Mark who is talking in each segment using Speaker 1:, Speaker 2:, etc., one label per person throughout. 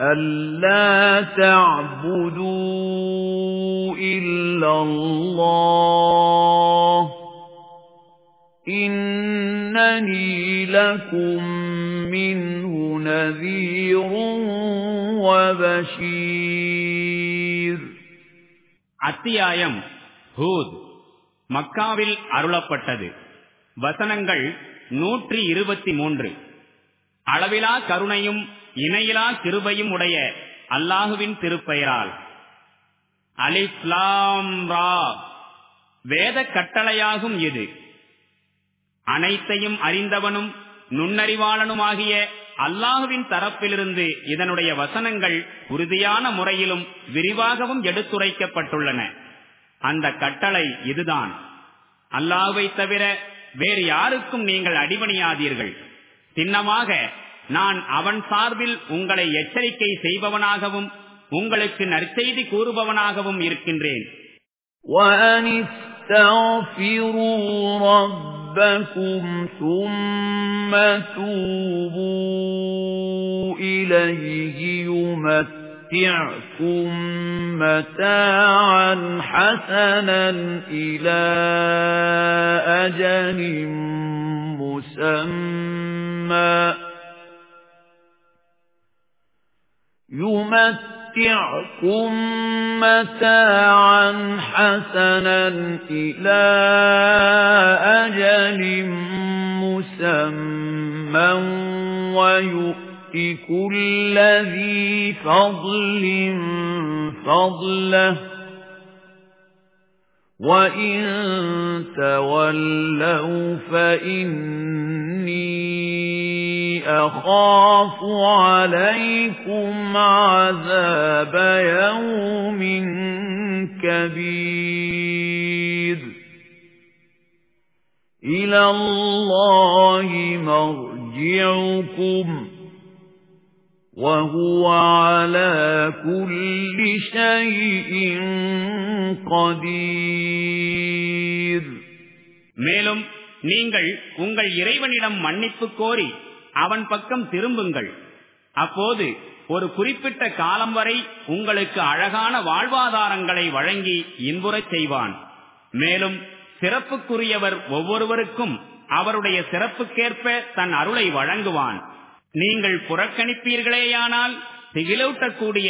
Speaker 1: أَلَّا تَعْبُدُوا إِلَّا اللَّهَ إِنَّنِي لَكُمْ مِنْهُ نَذِيرٌ
Speaker 2: وَبَشِيرٌ அத்தியாயம் ஹூத் மக்காவில் அருளப்பட்டது வசனங்கள் நூற்றி இருபத்தி மூன்று அளவிலா கருணையும் இணையிலா கிருபையும் உடைய அல்லாஹுவின் திருப்பெயரால் அலிஸ்லாம் ரா வேத கட்டளையாகும் இது அனைத்தையும் அறிந்தவனும் நுண்ணறிவாளனுமாகிய அல்லாஹுவின் தரப்பிலிருந்து இதனுடைய வசனங்கள் உறுதியான முறையிலும் விரிவாகவும் எடுத்துரைக்கப்பட்டுள்ளன அந்த கட்டளை இதுதான் அல்லாஹுவை தவிர வேறு யாருக்கும் நீங்கள் அடிபணியாதீர்கள் சின்னமாக நான் அவன் சார்பில் உங்களை எச்சரிக்கை செய்பவனாகவும் உங்களுக்கு நற்செய்தி கூறுபவனாகவும் இருக்கின்றேன்
Speaker 1: يَعْقُمُ مَتَاعًا حَسَنًا إِلَى أَجَلٍ مُّسَمًّى يُمَتِّعْكُم مَّتَاعًا حَسَنًا إِلَى أَجَلٍ مُّسَمًّى وَيُؤْتِ كُلَّ ذِي فَضْلٍ فَضْلَهُ وَإِن تَوَلَّوْا فَإِنِّي أخاف عليكم عذاب يوم كبير إلى الله مرجعكم وهو على كل شيء
Speaker 2: قدير மேலும் நீங்கள் உங்கள் இறைவனிடம் மன்னிப்பு கோரி அவன் பக்கம் திரும்புங்கள் அப்போது ஒரு குறிப்பிட்ட காலம் வரை உங்களுக்கு அழகான வாழ்வாதாரங்களை வழங்கி இன்புறச் செய்வான் மேலும் சிறப்புக்குரியவர் ஒவ்வொருவருக்கும் அவருடைய சிறப்புக்கேற்ப தன் அருளை வழங்குவான் நீங்கள் புறக்கணிப்பீர்களேயானால் திகிலூட்டக்கூடிய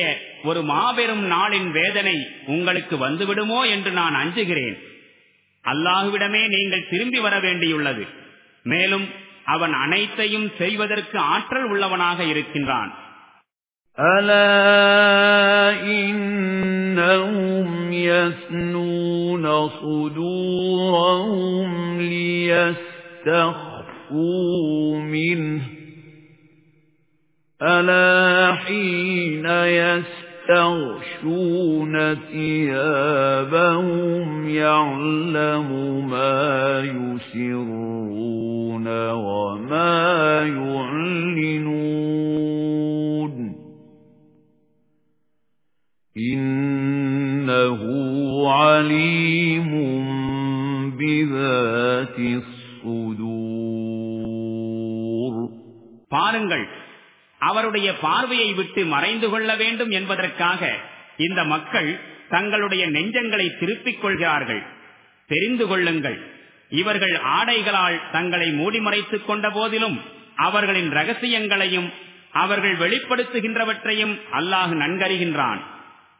Speaker 2: ஒரு மாபெரும் நாளின் வேதனை உங்களுக்கு வந்துவிடுமோ என்று நான் அஞ்சுகிறேன் அல்லாஹுவிடமே நீங்கள் திரும்பி வர வேண்டியுள்ளது மேலும் அவன் அனைத்தையும் செய்வதற்கு ஆற்றல் உள்ளவனாக இருக்கின்றான் அல இன்னும்
Speaker 1: அல ஹீன يستغشون ثيابهم يعلم ما يسرون وما يعلنون إنه عليم بذات الصدور
Speaker 2: பாருங்கள் அவருடைய பார்வையை விட்டு மறைந்து கொள்ள வேண்டும் என்பதற்காக இந்த மக்கள் தங்களுடைய நெஞ்சங்களை திருப்பிக் கொள்கிறார்கள் தெரிந்து கொள்ளுங்கள் இவர்கள் ஆடைகளால் தங்களை மூடி மறைத்துக் கொண்ட போதிலும் அவர்களின் ரகசியங்களையும் அவர்கள் வெளிப்படுத்துகின்றவற்றையும் அல்லாஹ் நன்கறிகின்றான்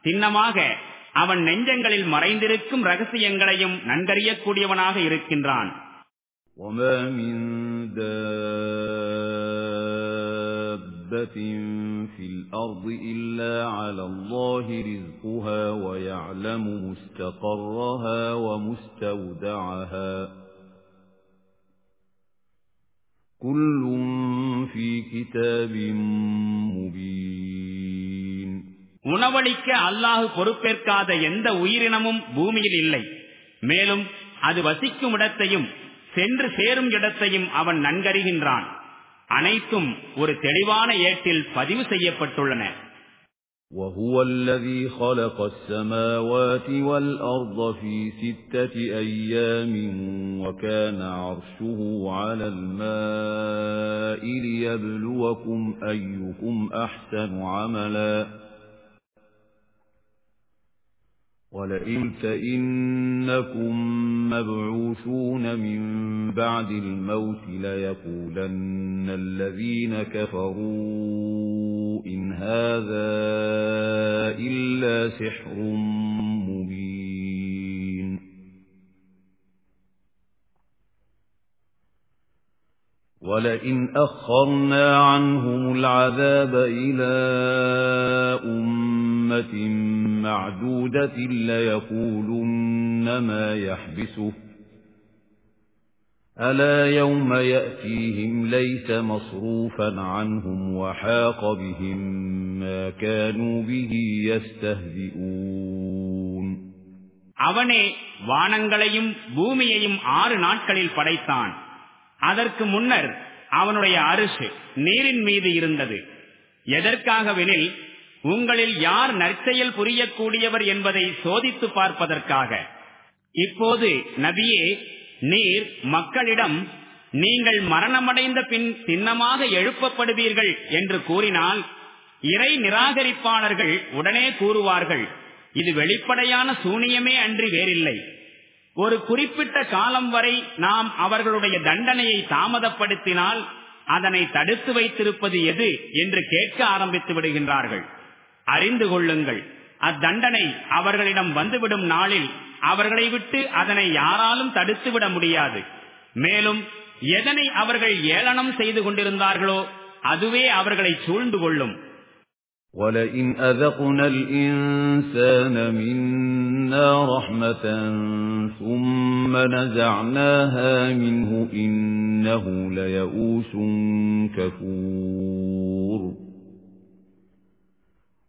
Speaker 2: சின்னமாக அவன் நெஞ்சங்களில் மறைந்திருக்கும் ரகசியங்களையும் நன்கறியக்கூடியவனாக இருக்கின்றான் دَابَّةٍ
Speaker 1: فِي الْأَرْضِ إِلَّا عَلَى اللَّهِ رِزْقُهَا وَيَعْلَمُ مُسْتَقَرَّهَا وَمُسْتَوْدَعَهَا كُلٌّ فِي كِتَابٍ
Speaker 2: مُبِينٍ உணவளிக்க அல்லாஹ் பொறுப்பேற்காத எந்த உயிரினமும் பூமியில் இல்லை மேலும் அது வசிக்கும் இடத்தையும் சென்று சேரும் இடத்தையும் அவன் நன்கறிகின்றான் அனைத்தும் ஒரு தெளிவான ஏட்டில் பதிவு செய்யப்பட்டுள்ளன
Speaker 1: وهو الذي خلق السماوات والأرض في ستة أيام وكان عرشه على الماء ليبلوكم أيكم أحسن عملا ولئن فإنكم مبعوثون من بَعْدِ الْمَوْتِ لَيَقُولَنَّ الَّذِينَ كَفَرُوا إِنْ هَذَا إِلَّا سِحْرٌ مُبِينٌ وَلَئِنْ أَخَّرْنَا عَنْهُمُ الْعَذَابَ إِلَى أُمَّةٍ مَّعْدُودَةٍ لَّيَقُولُنَّ مَا يَحْبِسُهُ ألا يوم يأتيهم ليس مصروفا عنهم وحاق بهم ما كانوا به يستهزئون
Speaker 2: அவனே வானங்களையும் பூமியையும் ஆறு நாட்களில் படைத்தான் அதற்கு முன்னர் அவனுடைய அரிசு நீரின் மீது இருந்தது எதற்காகவெனில் உங்களில் யார் நற்செயல் புரியக்கூடியவர் என்பதை சோதித்து பார்ப்பதற்காக இப்போது நபியே நீர் மக்களிடம் நீங்கள் மரணமடைந்த பின் சின்னமாக எழுப்பப்படுவீர்கள் என்று கூறினால் இறை நிராகரிப்பாளர்கள் உடனே கூறுவார்கள் இது வெளிப்படையான சூனியமே அன்றி வேறில்லை ஒரு குறிப்பிட்ட காலம் வரை நாம் அவர்களுடைய தண்டனையை தாமதப்படுத்தினால் அதனை தடுத்து வைத்திருப்பது எது என்று கேட்க ஆரம்பித்து விடுகின்றார்கள் அறிந்து கொள்ளுங்கள் அத்தண்டனை அவர்களிடம் வந்துவிடும் நாளில் அவர்களை விட்டு அதனை யாராலும் தடுத்துவிட முடியாது மேலும் எதனை அவர்கள் ஏளனம் செய்து கொண்டிருந்தார்களோ அதுவே அவர்களை சூழ்ந்து கொள்ளும்
Speaker 1: ولئن أذقنا الإنسان منا رحمة ثم نزعناها منه إنه ليئوس كفور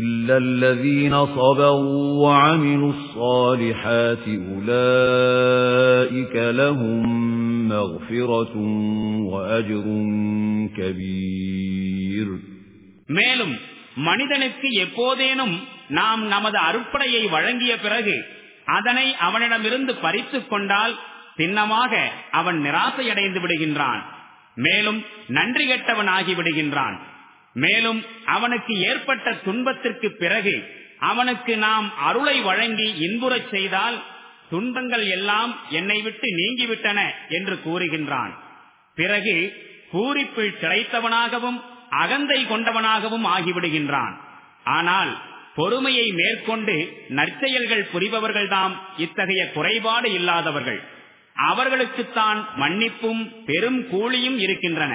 Speaker 1: إِلَّا الَّذِينَ صَبَرُوا وَعَمِلُوا الصَّالِحَاتِ أُولَئِكَ لَهُم مَّغْفِرَةٌ وَأَجْرٌ كَبِيرٌ
Speaker 2: மேலும் மனிதனுக்கு எப்போதேனும் நாம் நமது அருப்படையை வழங்கிய பிறகு அதனை அவனிடமிருந்து பறித்துக் கொண்டால் சின்னமாக அவன் நிராசையடைந்து விடுகின்றான் மேலும் நன்றி கெட்டவன் ஆகிவிடுகின்றான் மேலும் அவனுக்கு ஏற்பட்ட துன்பத்திற்கு பிறகு அவனுக்கு நாம் அருளை வழங்கி இன்புறச் செய்தால் துன்பங்கள் எல்லாம் என்னை விட்டு நீங்கிவிட்டன என்று கூறுகின்றான் பிறகு பூரிப்பில் கிடைத்தவனாகவும் அகந்தை கொண்டவனாகவும் ஆகிவிடுகின்றான் ஆனால் பொறுமையை மேற்கொண்டு நற்செயல்கள் புரிபவர்கள்தாம் இத்தகைய குறைபாடு இல்லாதவர்கள் அவர்களுக்குத்தான் மன்னிப்பும் பெரும் கூலியும் இருக்கின்றன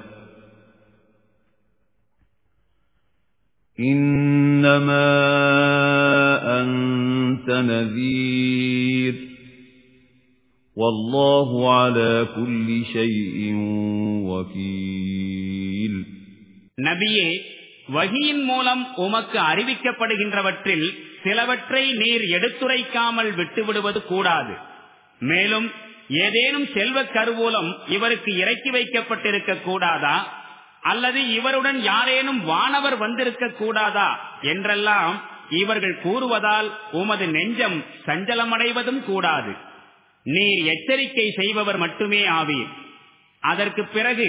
Speaker 1: إِنَّمَا أَنْتَ نَذِيرٌ وَاللَّهُ عَلَى كُلِّ شَيْءٍ وَكِيلٌ
Speaker 2: நபியே வகியின் மூலம் உமக்கு அறிவிக்கப்படுகின்றவற்றில் சிலவற்றை நீர் எடுத்துரைக்காமல் விட்டுவிடுவது கூடாது மேலும் ஏதேனும் செல்வக் கருவூலம் இவருக்கு இறக்கி வைக்கப்பட்டிருக்க கூடாதா அல்லது இவருடன் யாரேனும் வானவர் வந்திருக்க கூடாதா என்றெல்லாம் இவர்கள் கூறுவதால் உமது நெஞ்சம் சஞ்சலமடைவதும் கூடாது நீர் எச்சரிக்கை செய்பவர் மட்டுமே ஆவீர் அதற்கு பிறகு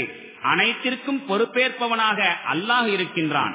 Speaker 2: அனைத்திற்கும் பொறுப்பேற்பவனாக அல்லாஹ் இருக்கின்றான்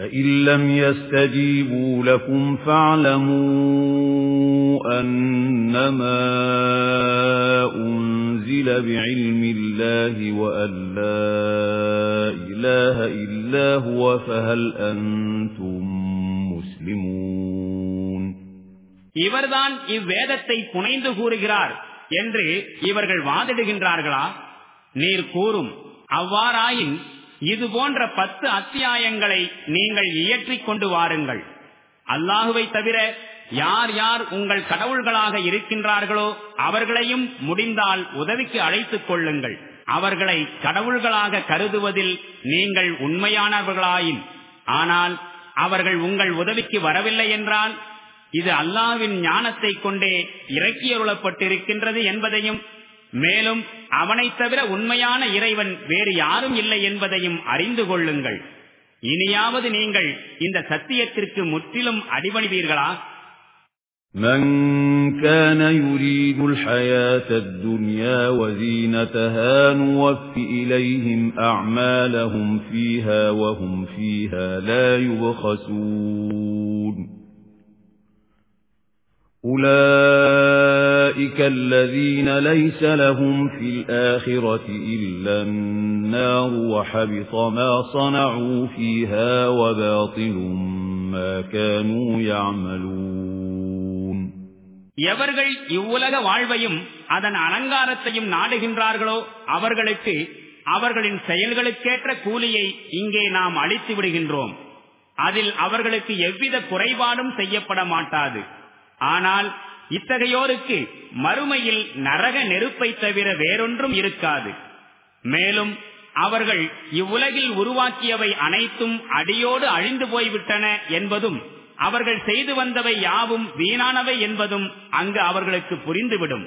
Speaker 1: فإن لم يستجيبوا لكم فاعلموا أنما أنزل بعلم الله وأن لا إله إلا هو فهل أنتم مسلمون
Speaker 2: இவர்தான் இவ்வேதத்தை புனைந்து கூறுகிறார் என்று இவர்கள் வாதிடுகின்றார்களா நீர் கூறும் அவ்வாறாயின் இது போன்ற பத்து அத்தியாயங்களை நீங்கள் இயற்றிக் கொண்டு வாருங்கள் அல்லாஹுவை தவிர யார் யார் உங்கள் கடவுள்களாக இருக்கின்றார்களோ அவர்களையும் முடிந்தால் உதவிக்கு அழைத்துக் கொள்ளுங்கள் அவர்களை கடவுள்களாக கருதுவதில் நீங்கள் உண்மையானவர்களாயின் ஆனால் அவர்கள் உங்கள் உதவிக்கு வரவில்லை என்றால் இது அல்லாவின் ஞானத்தை கொண்டே இறக்கியருளப்பட்டிருக்கின்றது என்பதையும் மேலும் அவனை தவிர உண்மையான இறைவன் வேறு யாரும் இல்லை என்பதையும் அறிந்து கொள்ளுங்கள் இனியாவது நீங்கள் இந்த சத்தியத்திற்கு முற்றிலும் அடிபணிவீர்களா
Speaker 1: من كان يريد الحياة الدنيا وزينتها نوف إليهم أعمالهم فيها وهم فيها لا يبخسون أُولَئِكَ الَّذِينَ لَيْسَ لَهُمْ فِي الْآخِرَةِ إِلَّا النَّارُ وَحَبِطَ مَا صَنَعُوا فِيهَا وَبَاطِلٌ مَا
Speaker 2: எவர்கள் இவ்வுலக வாழ்வையும் அதன் அலங்காரத்தையும் நாடுகின்றார்களோ அவர்களுக்கு அவர்களின் செயல்களுக்கேற்ற கூலியை இங்கே நாம் அளித்து விடுகின்றோம் அதில் அவர்களுக்கு எவ்வித குறைபாடும் செய்யப்பட மாட்டாது ஆனால் இத்தகையோருக்கு மறுமையில் நரக நெருப்பை தவிர வேறொன்றும் இருக்காது மேலும் அவர்கள் இவ்வுலகில் உருவாக்கியவை அனைத்தும் அடியோடு அழிந்து போய்விட்டன என்பதும் அவர்கள் செய்து வந்தவை யாவும் வீணானவை என்பதும் அங்கு அவர்களுக்கு புரிந்துவிடும்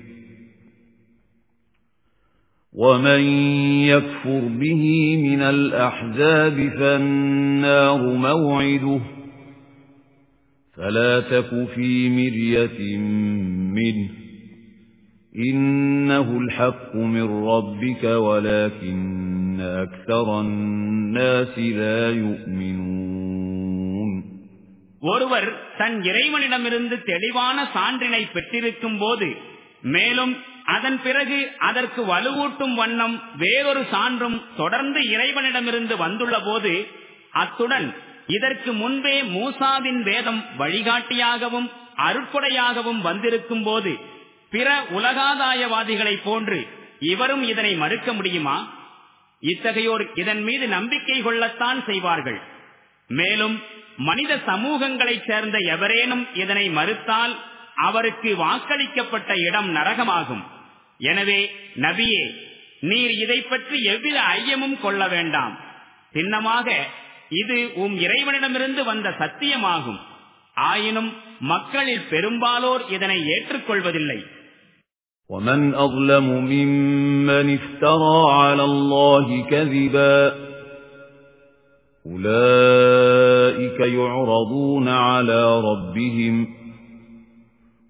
Speaker 1: وَمَن يَكْفُرْ بِهِ مِنَ الْأَحْزَابِ فَالنَّارُ مَوْعِدُهُ فَلَا تَكُ فِي مِرْيَةٍ مِّنْهُ إِنَّهُ الْحَقُّ مِنْ رَبِّكَ وَلَكِنَّ أَكْثَرَ النَّاسِ لَا يُؤْمِنُونَ
Speaker 2: ஒருவர் தன் இறைவனிடமிருந்து தெளிவான சான்றினை பெற்றிருக்கும் போது மேலும் அதன் பிறகு அதற்கு வலுவூட்டும் வண்ணம் வேறொரு சான்றும் தொடர்ந்து இறைவனிடமிருந்து வந்துள்ள போது அத்துடன் இதற்கு முன்பே மூசாவின் வேதம் வழிகாட்டியாகவும் அருட்கொடையாகவும் வந்திருக்கும் போது பிற உலகாதாயவாதிகளை போன்று இவரும் இதனை மறுக்க முடியுமா இத்தகையோர் இதன் மீது நம்பிக்கை கொள்ளத்தான் செய்வார்கள் மேலும் மனித சமூகங்களைச் சேர்ந்த எவரேனும் இதனை மறுத்தால் அவருக்கு வாக்களிக்கப்பட்ட இடம் நரகமாகும் எனவே நபியே நீர் இதை பற்றி எவ்வித ஐயமும் கொள்ள வேண்டாம் சின்னமாக இது உம் இறைவனிடமிருந்து வந்த சத்தியமாகும் ஆயினும் மக்களில் பெரும்பாலோர் இதனை ஏற்றுக்கொள்வதில்லை
Speaker 1: ومن أظلم ممن افترى على الله كذبا أولئك يعرضون على ربهم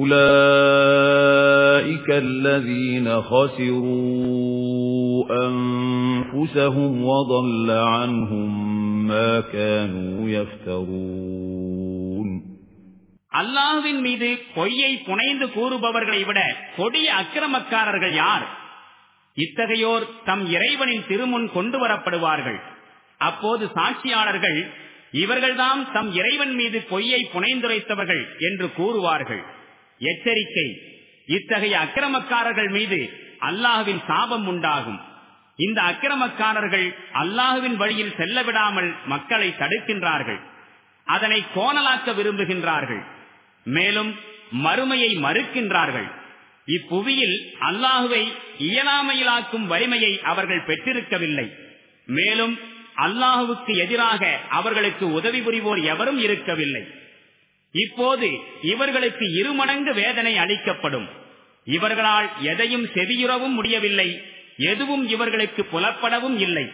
Speaker 1: أُولَئِكَ الَّذِينَ خَسِرُوا أَنفُسَهُمْ وَضَلَّ عَنْهُمْ مَا كَانُوا يَفْتَرُونَ
Speaker 2: அல்லாஹ்வின் மீது பொய்யை புனைந்து கூறுபவர்களை விட கொடிய அக்கிரமக்காரர்கள் யார் இத்தகையோர் தம் இறைவனின் திருமுன் கொண்டு வரப்படுவார்கள் அப்போது சாட்சியாளர்கள் இவர்கள்தான் தம் இறைவன் மீது பொய்யை புனைந்துரைத்தவர்கள் என்று கூறுவார்கள் எச்சரிக்கை இத்தகைய அக்கிரமக்காரர்கள் மீது அல்லாஹுவின் சாபம் உண்டாகும் இந்த அக்கிரமக்காரர்கள் அல்லாஹுவின் வழியில் செல்ல விடாமல் மக்களை தடுக்கின்றார்கள் அதனை கோணலாக்க விரும்புகின்றார்கள் மேலும் மறுமையை மறுக்கின்றார்கள் இப்புவியில் அல்லாஹுவை இயலாமையிலாக்கும் வலிமையை அவர்கள் பெற்றிருக்கவில்லை மேலும் அல்லாஹுவுக்கு எதிராக அவர்களுக்கு உதவி புரிவோர் எவரும் இருக்கவில்லை இப்போது இவர்களுக்கு இருமடங்கு வேதனை அளிக்கப்படும் இவர்களால் எதையும் செவியுறவும் முடியவில்லை எதுவும் இவர்களுக்கு புலப்படவும் இல்லை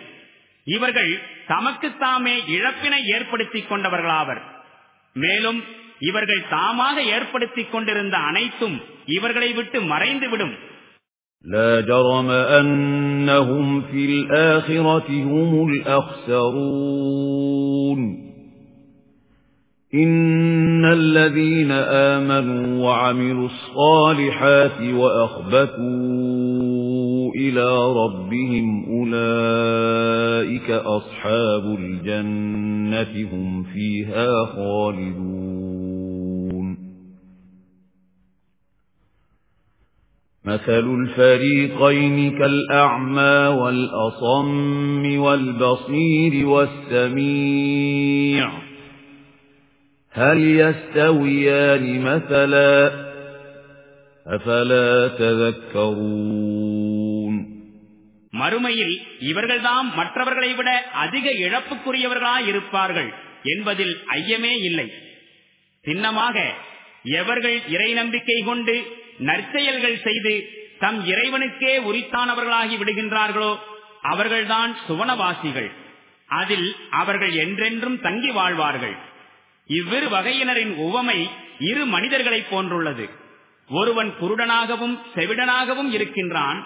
Speaker 2: இவர்கள் தமக்குத்தாமே இழப்பினை ஏற்படுத்திக் கொண்டவர்களாவர் மேலும் இவர்கள் தாமாக ஏற்படுத்திக் கொண்டிருந்த அனைத்தும் இவர்களை விட்டு மறைந்துவிடும்
Speaker 1: لا جرم أنهم في الآخرة هم الأخسرون إِنَّ الَّذِينَ آمَنُوا وَعَمِلُوا الصَّالِحَاتِ وَأَخْبَتُوا إِلَى رَبِّهِمْ أُولَئِكَ أَصْحَابُ الْجَنَّةِ هُمْ فِيهَا خَالِدُونَ مَثَلُ الْفَرِيقَيْنِ كَالْأَعْمَى وَالْأَصَمِّ وَالْبَصِيرِ وَالسَّمِيعِ هل يستويان مثلا أفلا
Speaker 2: تذكرون மறுமையில் இவர்கள்தாம் மற்றவர்களை விட அதிக இழப்புக்குரியவர்களாய் இருப்பார்கள் என்பதில் ஐயமே இல்லை சின்னமாக எவர்கள் இறை நம்பிக்கை கொண்டு நற்செயல்கள் செய்து தம் இறைவனுக்கே உரித்தானவர்களாகி விடுகின்றார்களோ அவர்கள்தான் சுவனவாசிகள் அதில் அவர்கள் என்றென்றும் தங்கி வாழ்வார்கள் இவ்விரு வகையினரின் உவமை இரு மனிதர்களை போன்றுள்ளது ஒருவன் குருடனாகவும் செவிடனாகவும் இருக்கின்றான்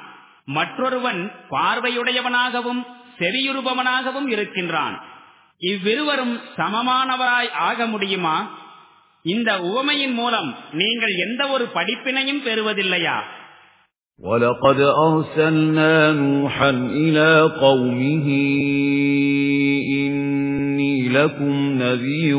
Speaker 2: மற்றொருவன் பார்வையுடையவனாகவும் செவியுறுபவனாகவும் இருக்கின்றான் இவ்விருவரும் சமமானவராய் ஆக முடியுமா இந்த உவமையின் மூலம் நீங்கள் எந்த ஒரு படிப்பினையும் பெறுவதில்லையா
Speaker 1: وَلَقَدْ أَرْسَلْنَا نُوحًا إِلَى قَوْمِهِ إِنِّي لَكُمْ نَذِيرٌ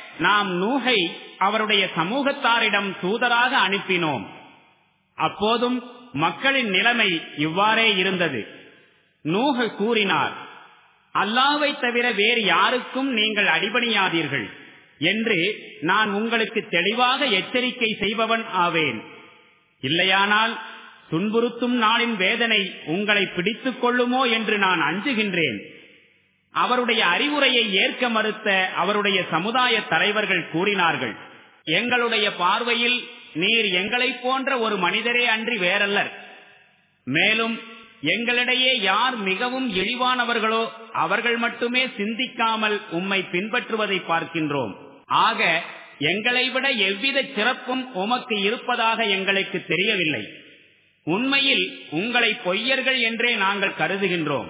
Speaker 2: நாம் நூகை அவருடைய சமூகத்தாரிடம் தூதராக அனுப்பினோம் அப்போதும் மக்களின் நிலைமை இவ்வாறே இருந்தது நூக கூறினார் அல்லாவை தவிர வேறு யாருக்கும் நீங்கள் அடிபணியாதீர்கள் என்று நான் உங்களுக்கு தெளிவாக எச்சரிக்கை செய்பவன் ஆவேன் இல்லையானால் துன்புறுத்தும் நாளின் வேதனை உங்களை பிடித்துக் கொள்ளுமோ என்று நான் அஞ்சுகின்றேன் அவருடைய அறிவுரையை ஏற்க மறுத்த அவருடைய சமுதாய தலைவர்கள் கூறினார்கள் எங்களுடைய பார்வையில் நீர் எங்களை போன்ற ஒரு மனிதரே அன்றி வேறல்லர் மேலும் எங்களிடையே யார் மிகவும் இழிவானவர்களோ அவர்கள் மட்டுமே சிந்திக்காமல் உம்மை பின்பற்றுவதை பார்க்கின்றோம் ஆக எங்களை விட எவ்வித சிறப்பும் உமக்கு இருப்பதாக எங்களுக்கு தெரியவில்லை உண்மையில் உங்களை பொய்யர்கள் என்றே நாங்கள் கருதுகின்றோம்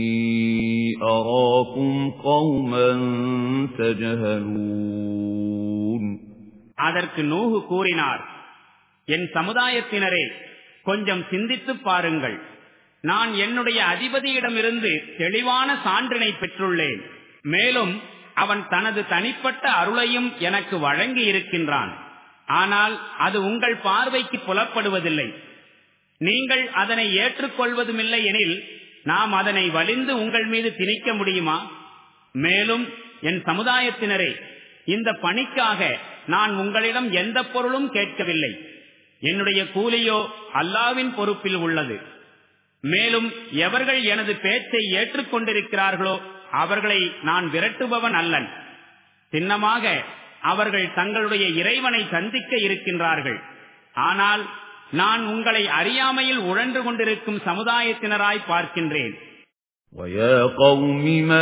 Speaker 2: அதற்கு நூகு கூறினார் என் சமுதாயத்தினரே கொஞ்சம் சிந்தித்து பாருங்கள் நான் என்னுடைய அதிபதியிடமிருந்து தெளிவான சான்றினை பெற்றுள்ளேன் மேலும் அவன் தனது தனிப்பட்ட அருளையும் எனக்கு வழங்கி இருக்கின்றான் ஆனால் அது உங்கள் பார்வைக்கு புலப்படுவதில்லை நீங்கள் அதனை ஏற்றுக்கொள்வதுமில்லை எனில் நாம் அதனை வலிந்து உங்கள் மீது திணிக்க முடியுமா மேலும் என் சமுதாயத்தினரே இந்த பணிக்காக நான் உங்களிடம் எந்த பொருளும் கேட்கவில்லை என்னுடைய கூலியோ அல்லாவின் பொறுப்பில் உள்ளது மேலும் எவர்கள் எனது பேச்சை ஏற்றுக்கொண்டிருக்கிறார்களோ அவர்களை நான் விரட்டுபவன் அல்லன் சின்னமாக அவர்கள் தங்களுடைய இறைவனை சந்திக்க இருக்கின்றார்கள் ஆனால் நான் உங்களை அறியாமையில் உழன்று கொண்டிருக்கும் சமுதாயத்தினராய் பார்க்கின்றேன்
Speaker 1: وَيَا قَوْمِ مَن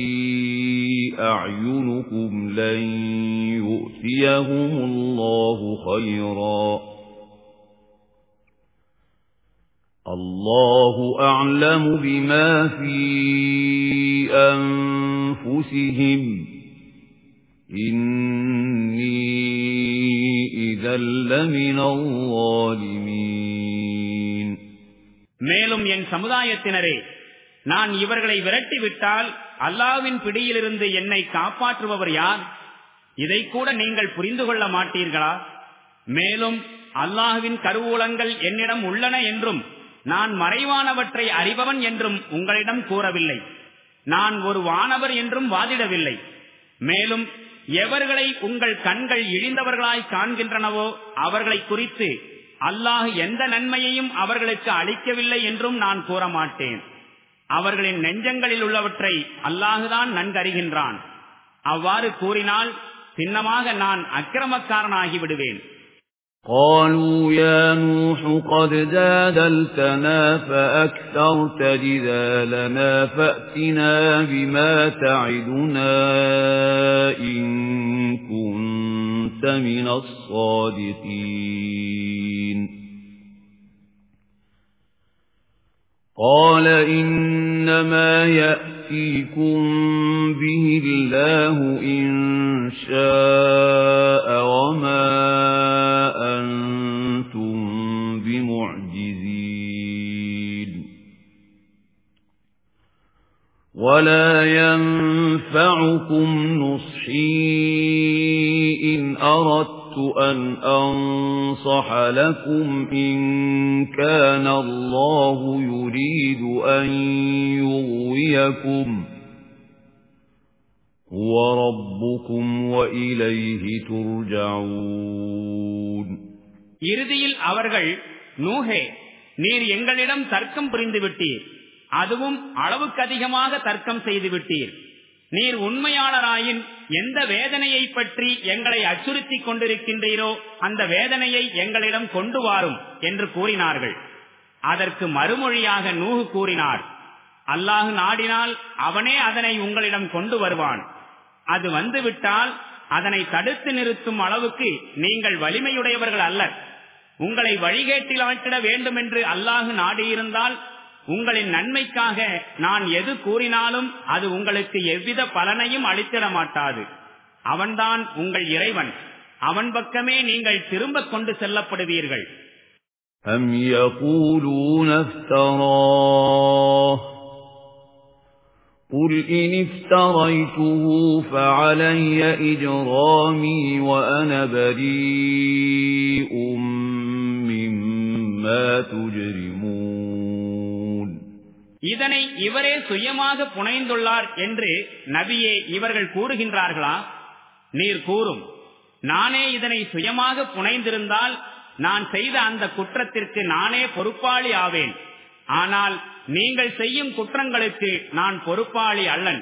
Speaker 1: أعينكم لن يؤتيهم الله خيرا الله أعلم بما في أنفسهم إني إذا لمن الظالمين
Speaker 2: மேலும் என் சமுதாயத்தினரே நான் இவர்களை விரட்டிவிட்டால் அல்லாவின் பிடியிலிருந்து என்னை காப்பாற்றுபவர் யார் இதை கூட நீங்கள் புரிந்து கொள்ள மாட்டீர்களா மேலும் அல்லாஹுவின் கருவூலங்கள் என்னிடம் உள்ளன என்றும் நான் மறைவானவற்றை அறிபவன் என்றும் உங்களிடம் கூறவில்லை நான் ஒரு வானவர் என்றும் வாதிடவில்லை மேலும் எவர்களை உங்கள் கண்கள் இழிந்தவர்களாய் காண்கின்றனவோ அவர்களை குறித்து அல்லாஹ் எந்த நன்மையையும் அவர்களுக்கு அளிக்கவில்லை என்றும் நான் கூற மாட்டேன் அவர்களின் நெஞ்சங்களில் உள்ளவற்றை அல்லாஹுதான் நன்கறிகின்றான் அவ்வாறு கூறினால் சின்னமாக நான் அக்கிரமக்காரனாகி விடுவேன்
Speaker 1: قالوا يا نوح قد جادلتنا فأكثرت جدالنا فأتنا بما تعدنا إن كنت من الصادقين قال إنما يأتيكم به الله إن شاء وما أنتم بمعجزين ولا ينفعكم نصحي إن أردت أَرَدْتُ أَنْ أَنْصَحَ لَكُمْ إِنْ كَانَ اللَّهُ يُرِيدُ أَنْ يُغْوِيَكُمْ هُوَ رَبُّكُمْ وَإِلَيْهِ
Speaker 2: تُرْجَعُونَ இறுதியில் அவர்கள் நூஹே நீர் எங்களிடம் தர்க்கம் புரிந்து விட்டீர் அதுவும் அளவுக்கு அதிகமாக தர்க்கம் செய்து விட்டீர் நீர் உண்மையாளராயின் எந்த வேதனையை பற்றி எங்களை அச்சுறுத்தி கொண்டிருக்கின்றீரோ அந்த வேதனையை எங்களிடம் கொண்டு வாரும் என்று கூறினார்கள் அதற்கு மறுமொழியாக நூகு கூறினார் அல்லாஹு நாடினால் அவனே அதனை உங்களிடம் கொண்டு வருவான் அது வந்துவிட்டால் அதனை தடுத்து நிறுத்தும் அளவுக்கு நீங்கள் வலிமையுடையவர்கள் அல்ல உங்களை வழிகேட்டில் ஆட்டிட வேண்டும் என்று அல்லாஹு நாடியிருந்தால் உங்களின் நன்மைக்காக நான் எது கூறினாலும் அது உங்களுக்கு எவ்வித பலனையும் அளித்திட மாட்டாது அவன்தான் உங்கள் இறைவன் அவன் பக்கமே நீங்கள் திரும்ப கொண்டு செல்லப்படுவீர்கள்
Speaker 1: أَمْ يَقُولُونَ افْتَرَاهُ قُلْ إِنِ افْتَرَيْتُهُ فَعَلَيَّ إِجْرَامِي وَأَنَا بَرِيءٌ مِّمَّا تُجْرِمُونَ
Speaker 2: இதனை இவரே சுயமாக புனைந்துள்ளார் என்று நபியே இவர்கள் கூறுகின்றார்களா நீர் கூறும் நானே இதனை சுயமாக புனைந்திருந்தால் நான் செய்த அந்த குற்றத்திற்கு நானே பொறுப்பாளி ஆவேன் ஆனால் நீங்கள் செய்யும் குற்றங்களுக்கு நான் பொறுப்பாளி அல்லன்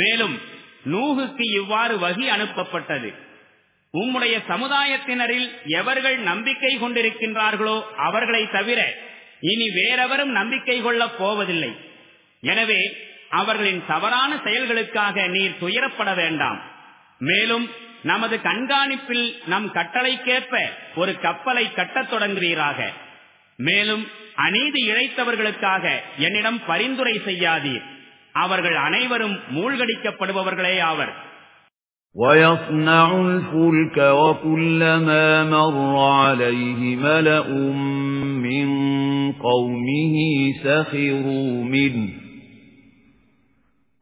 Speaker 2: மேலும் நூகுக்கு இவ்வாறு வகி அனுப்பப்பட்டது உம்முடைய சமுதாயத்தினரில் எவர்கள் நம்பிக்கை கொண்டிருக்கின்றார்களோ அவர்களை தவிர இனி வேறெவரும் நம்பிக்கை கொள்ளப் போவதில்லை எனவே அவர்களின் தவறான செயல்களுக்காக நீர் துயரப்பட வேண்டாம் மேலும் நமது கண்காணிப்பில் நம் கட்டளைக்கேற்ப ஒரு கப்பலை கட்டத் தொடங்குகிறீராக மேலும் அநீதி இழைத்தவர்களுக்காக என்னிடம் பரிந்துரை செய்யாதீர் அவர்கள் அனைவரும் மூழ்கடிக்கப்படுபவர்களே ஆவர்
Speaker 1: وَيَصْنَعُ الْفُلْكَ وَكُلَّمَا مَرَّ عَلَيْهِ مَلَأٌ مِّن قَوْمِهِ سَخِرُوا مِنْهُ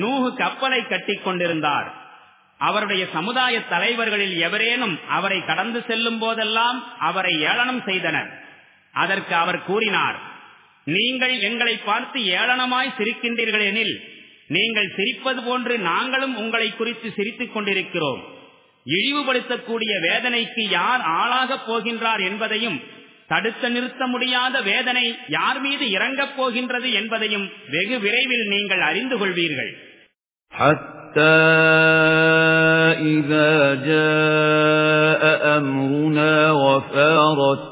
Speaker 2: நூகு கப்பலை கட்டி கொண்டிருந்தார் அவருடைய சமுதாய தலைவர்களில் எவரேனும் அவரை கடந்து செல்லும் போதெல்லாம் அவரை ஏளனம் செய்தனர் அதற்கு அவர் கூறினார் நீங்கள் எங்களை பார்த்து ஏளனமாய் சிரிக்கின்றீர்கள் எனில் நீங்கள் சிரிப்பது போன்று நாங்களும் உங்களை குறித்து சிரித்துக் கொண்டிருக்கிறோம் இழிவுபடுத்தக்கூடிய வேதனைக்கு யார் ஆளாகப் போகின்றார் என்பதையும் தடுத்து நிறுத்த முடியாத வேதனை யார் மீது இறங்கப் போகின்றது என்பதையும் வெகு விரைவில் நீங்கள் அறிந்து கொள்வீர்கள்
Speaker 1: இவ ஜ அமுன أمرنا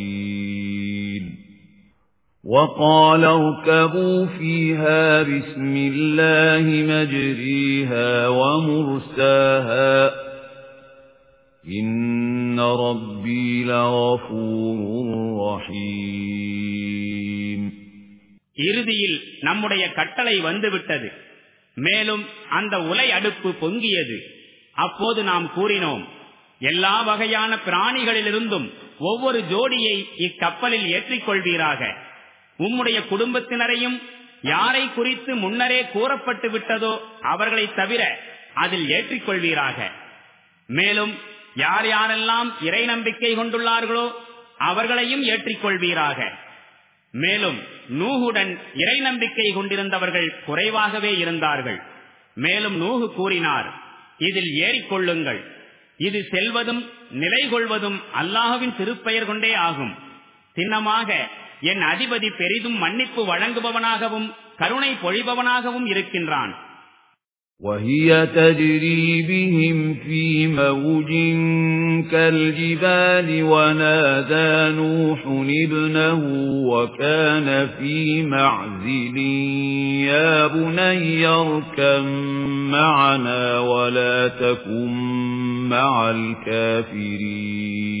Speaker 1: وَقَالَ ارْكَبُوا فِيهَا بِسْمِ اللَّهِ مَجْرِيهَا وَمُرْسَاهَا
Speaker 2: إِنَّ رَبِّي لَغَفُورٌ இறுதியில் நம்முடைய கட்டளை வந்துவிட்டது மேலும் அந்த உலை அடுப்பு பொங்கியது அப்போது நாம் கூறினோம் எல்லா வகையான பிராணிகளிலிருந்தும் ஒவ்வொரு ஜோடியை இக்கப்பலில் ஏற்றிக்கொள்வீராக கொள்வீராக உம்முடைய குடும்பத்தினரையும் யாரை குறித்து முன்னரே கூறப்பட்டு விட்டதோ அவர்களை தவிர அதில் ஏற்றிக்கொள்வீராக மேலும் யார் யாரெல்லாம் இறை நம்பிக்கை கொண்டுள்ளார்களோ அவர்களையும் ஏற்றிக்கொள்வீராக மேலும் நூகுடன் இறை நம்பிக்கை கொண்டிருந்தவர்கள் குறைவாகவே இருந்தார்கள் மேலும் நூகு கூறினார் இதில் ஏறிக்கொள்ளுங்கள் இது செல்வதும் நிலை கொள்வதும் அல்லாஹுவின் திருப்பெயர் கொண்டே ஆகும் சின்னமாக என் அதிபதி பெரிதும் மன்னிப்பு வழங்குபவனாகவும் கருணை பொழிபவனாகவும் இருக்கின்றான்
Speaker 1: وهي تجري بهم في موج كالجبال ونادى نوح ابنه وكان في معزل يا بني اركم معنا ولا تكن مع الكافرين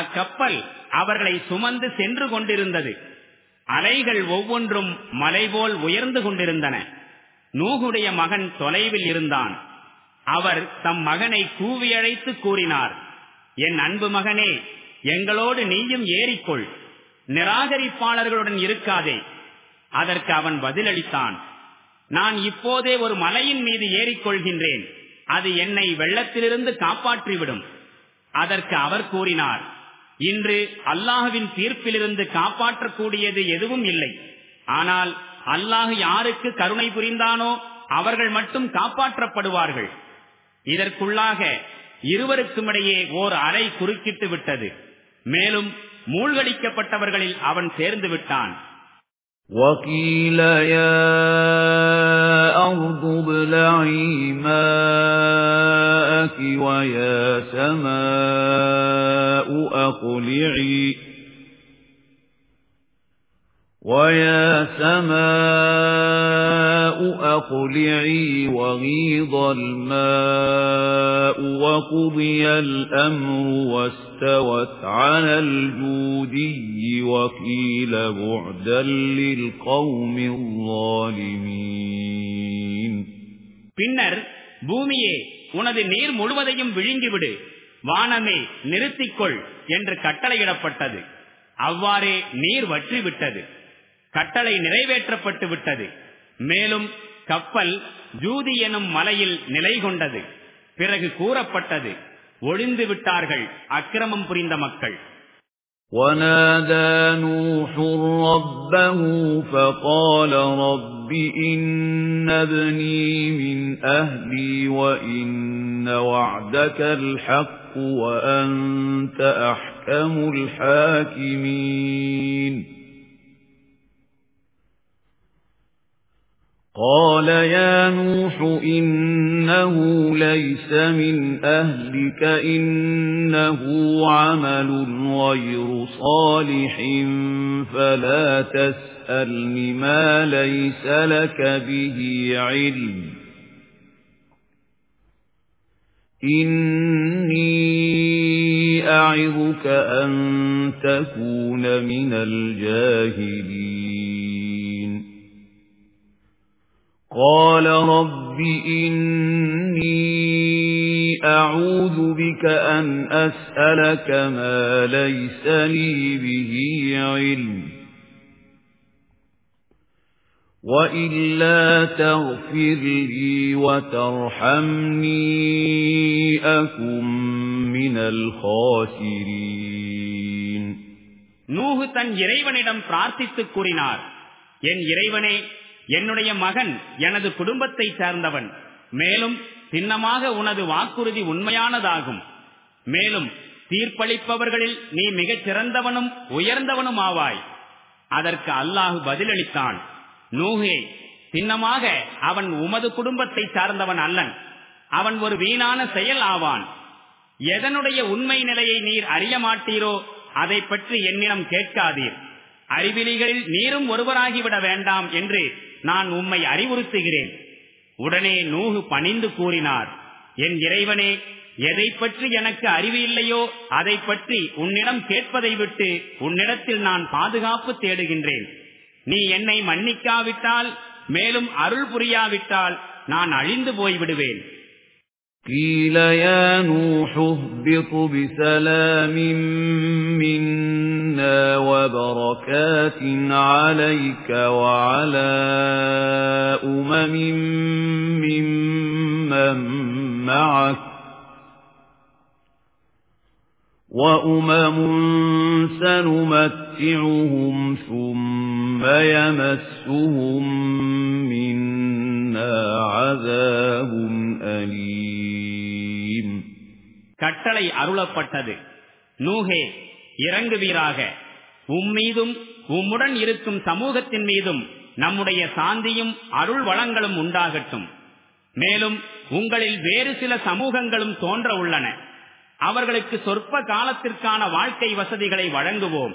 Speaker 2: அக்கப்பல் அவர்களை சுமந்து சென்று கொண்டிருந்தது அலைகள் ஒவ்வொன்றும் மலை போல் உயர்ந்து கொண்டிருந்தன நூகுடைய மகன் தொலைவில் இருந்தான் அவர் தம் மகனை கூவியழைத்து கூறினார் என் அன்பு மகனே எங்களோடு நீயும் ஏறிக்கொள் நிராகரிப்பாளர்களுடன் இருக்காதே அதற்கு அவன் பதிலளித்தான் நான் இப்போதே ஒரு மலையின் மீது ஏறிக்கொள்கின்றேன் அது என்னை வெள்ளத்திலிருந்து காப்பாற்றிவிடும் அதற்கு அவர் கூறினார் இன்று அல்லாஹுவின் தீர்ப்பிலிருந்து காப்பாற்றக்கூடியது எதுவும் இல்லை ஆனால் அல்லாஹு யாருக்கு கருணை புரிந்தானோ அவர்கள் மட்டும் காப்பாற்றப்படுவார்கள் இதற்குள்ளாக இருவருக்கும் இடையே ஓர் அறை குறுக்கிட்டு விட்டது மேலும் மூழ்கடிக்கப்பட்டவர்களில் அவன் சேர்ந்து விட்டான்
Speaker 1: أقلعي ويا سماء أقلعي وغيض الماء وقضي الأمر واستوت على الجودي وقيل بعدا للقوم
Speaker 2: الظالمين பின்னர் பூமியே உனது நீர் முழுவதையும் விழுங்கிவிடு வானமே நிறுத்திக்கொள் என்று கட்டளையிடப்பட்டது அவ்வாறே நீர் வற்றி விட்டது கட்டளை நிறைவேற்றப்பட்டு விட்டது மேலும் கப்பல் ஜூதி எனும் மலையில் நிலை கொண்டது பிறகு கூறப்பட்டது ஒழிந்து விட்டார்கள் அக்கிரமம் புரிந்த மக்கள்
Speaker 1: ونادى نوح ربه فقال رب إن ابني من أهلي وإن وعدك الحق الْحَقُّ وَأَنْتَ أَحْكَمُ الْحَاكِمِينَ قَالَ يَا نُوحُ إِنَّهُ لَيْسَ مِنْ أَهْلِكَ إِنَّهُ عَمَلٌ غَيْرُ صَالِحٍ فَلَا تَسْأَلْنِ مَا لَيْسَ لَكَ بِهِ عِلْمٌ إِنِّي أَعِظُكَ أَن تَكُونَ مِنَ الْجَاهِلِينَ قَالَ رَبِّ إِنِّي أَعُوذُ بِكَ أَن أَسْأَلَكَ مَا لَيْسَ لِي بِهِ عِلْمٌ وَإِلَّا تَغْفِرْ لِي وَتَرْحَمْنِي
Speaker 2: أَكُنْ مِنَ الْخَاسِرِينَ நூஹு தன் இறைவனிடம் பிரார்த்தித்து கூறினார் என் இறைவனே என்னுடைய மகன் எனது குடும்பத்தை சேர்ந்தவன் மேலும் சின்னமாக உனது வாக்குறுதி உண்மையானதாகும் மேலும் தீர்ப்பளிப்பவர்களில் நீ மிகச் சிறந்தவனும் உயர்ந்தவனும் ஆவாய் அதற்கு அல்லாஹு பதிலளித்தான் நூகே சின்னமாக அவன் உமது குடும்பத்தை சார்ந்தவன் அல்லன் அவன் ஒரு வீணான செயல் ஆவான் எதனுடைய உண்மை நிலையை நீர் அறிய மாட்டீரோ அதை பற்றி என்னிடம் கேட்காதீர் அறிவிலிகளில் நீரும் ஒருவராகிவிட வேண்டாம் என்று நான் உம்மை அறிவுறுத்துகிறேன் உடனே நூகு பணிந்து கூறினார் என் இறைவனே எதை பற்றி எனக்கு அறிவு இல்லையோ அதை பற்றி உன்னிடம் கேட்பதை விட்டு உன்னிடத்தில் நான் பாதுகாப்பு தேடுகின்றேன் நீ என்னை மன்னிக்காவிட்டால் மேலும் அருள் புரியாவிட்டால் நான் அழிந்து போய்விடுவேன்
Speaker 1: கீழய நூஷு பிசலமிம் மின்னவரோக்கினாலை கவால உமமிம் மிம்மம் வ உமமுன் சனுமத்தியும் சும் يَمَسُّهُم مِّنَّا عَذَابٌ أَلِيمٌ
Speaker 2: கட்டளை அருளப்பட்டது நூஹே இறங்குவீராக உம்மீதும் உம்முடன் இருக்கும் சமூகத்தின் மீதும் நம்முடைய சாந்தியும் அருள் வளங்களும் உண்டாகட்டும் மேலும் உங்களில் வேறு சில சமூகங்களும் தோன்ற உள்ளன அவர்களுக்கு சொற்ப காலத்திற்கான வாழ்க்கை வசதிகளை வழங்குவோம்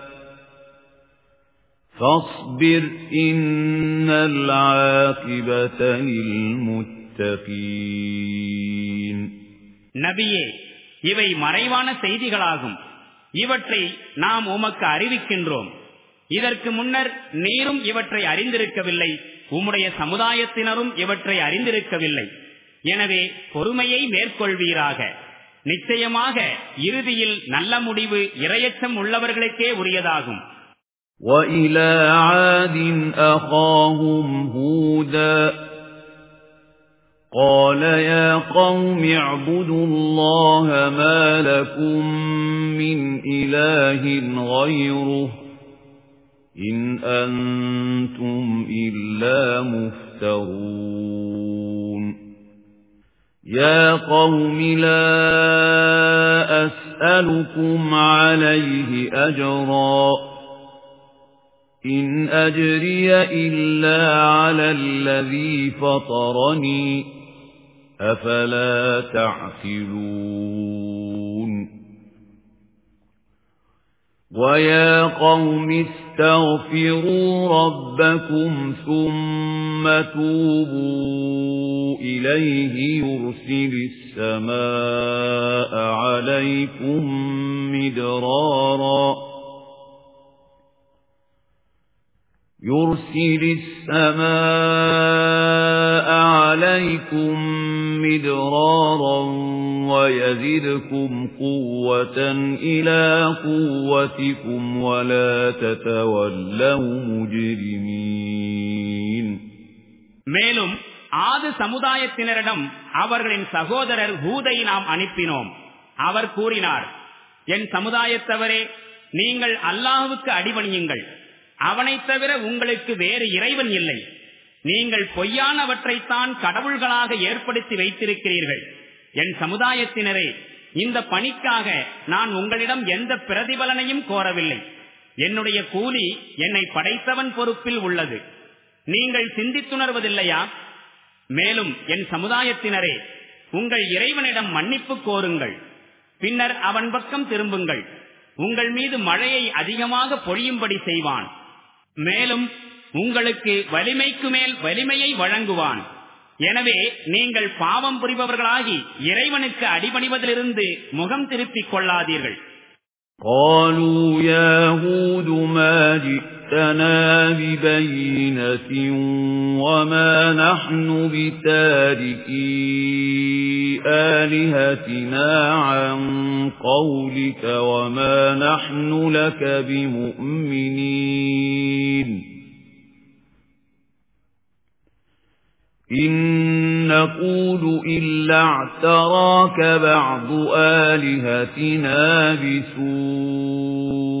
Speaker 1: فاصبر إن العاقبة للمتقين
Speaker 2: நபியே இவை மறைவான செய்திகளாகும் இவற்றை நாம் உமக்கு அறிவிக்கின்றோம் இதற்கு முன்னர் நீரும் இவற்றை அறிந்திருக்கவில்லை உம்முடைய சமுதாயத்தினரும் இவற்றை அறிந்திருக்கவில்லை எனவே பொறுமையை மேற்கொள்வீராக நிச்சயமாக இறுதியில் நல்ல முடிவு இரையச்சம் உள்ளவர்களுக்கே உரியதாகும்
Speaker 1: وَإِلَى
Speaker 2: عَادٍ
Speaker 1: أَخَاهُمْ هُودًا قَالَ يَا قَوْمِ اعْبُدُوا اللَّهَ مَا لَكُمْ مِنْ إِلَٰهٍ غَيْرُهُ إِنْ أَنْتُمْ إِلَّا مُفْتَرُونَ يَا قَوْمِ لَا أَسْأَلُكُمْ عَلَيْهِ أَجْرًا إِنْ أَجْرِيَ إِلَّا عَلَى الَّذِي فَطَرَنِي أَفَلَا تَعْقِلُونَ وَيَا قَوْمِ اسْتَغْفِرُوا رَبَّكُمْ ثُمَّ تُوبُوا إِلَيْهِ يُرْسِلِ السَّمَاءَ عَلَيْكُمْ مِدْرَارًا يُرْسِلِ السَّمَاءَ عَلَيْكُمْ مِدْرَارًا وَيَزِدْكُمْ قُوَّةً إِلَى قُوَّتِكُمْ وَلَا تَتَوَلَّوْا مُجْرِمِينَ
Speaker 2: மேலும் ஆது சமுதாயத்தினரிடம் அவர்களின் சகோதரர் ஹூதை நாம் அனுப்பினோம் அவர் கூறினார் என் சமுதாயத்தவரே நீங்கள் அல்லாஹுவுக்கு அடிபணியுங்கள் அவனை தவிர உங்களுக்கு வேறு இறைவன் இல்லை நீங்கள் பொய்யானவற்றைத்தான் கடவுள்களாக ஏற்படுத்தி வைத்திருக்கிறீர்கள் என் சமுதாயத்தினரே இந்த பணிக்காக நான் உங்களிடம் எந்த பிரதிபலனையும் கோரவில்லை என்னுடைய கூலி என்னை படைத்தவன் பொறுப்பில் உள்ளது நீங்கள் சிந்தித்துணர்வதில்லையா மேலும் என் சமுதாயத்தினரே உங்கள் இறைவனிடம் மன்னிப்பு கோருங்கள் பின்னர் அவன் பக்கம் திரும்புங்கள் உங்கள் மீது மழையை அதிகமாக பொழியும்படி செய்வான் மேலும் உங்களுக்கு வலிமைக்கு மேல் வலிமையை வழங்குவான் எனவே நீங்கள் பாவம் புரிபவர்களாகி இறைவனுக்கு அடிபணிவதிலிருந்து முகம் திருப்பிக் கொள்ளாதீர்கள்
Speaker 1: جِئْتَنَا بِبَيِّنَةٍ وَمَا نَحْنُ بِتَارِكِي آلِهَتِنَا عَن قَوْلِكَ وَمَا نَحْنُ لَكَ بِمُؤْمِنِينَ إِن نَّقُولُ إِلَّا اعْتَرَاكَ بَعْضُ آلِهَتِنَا بِسُوءٍ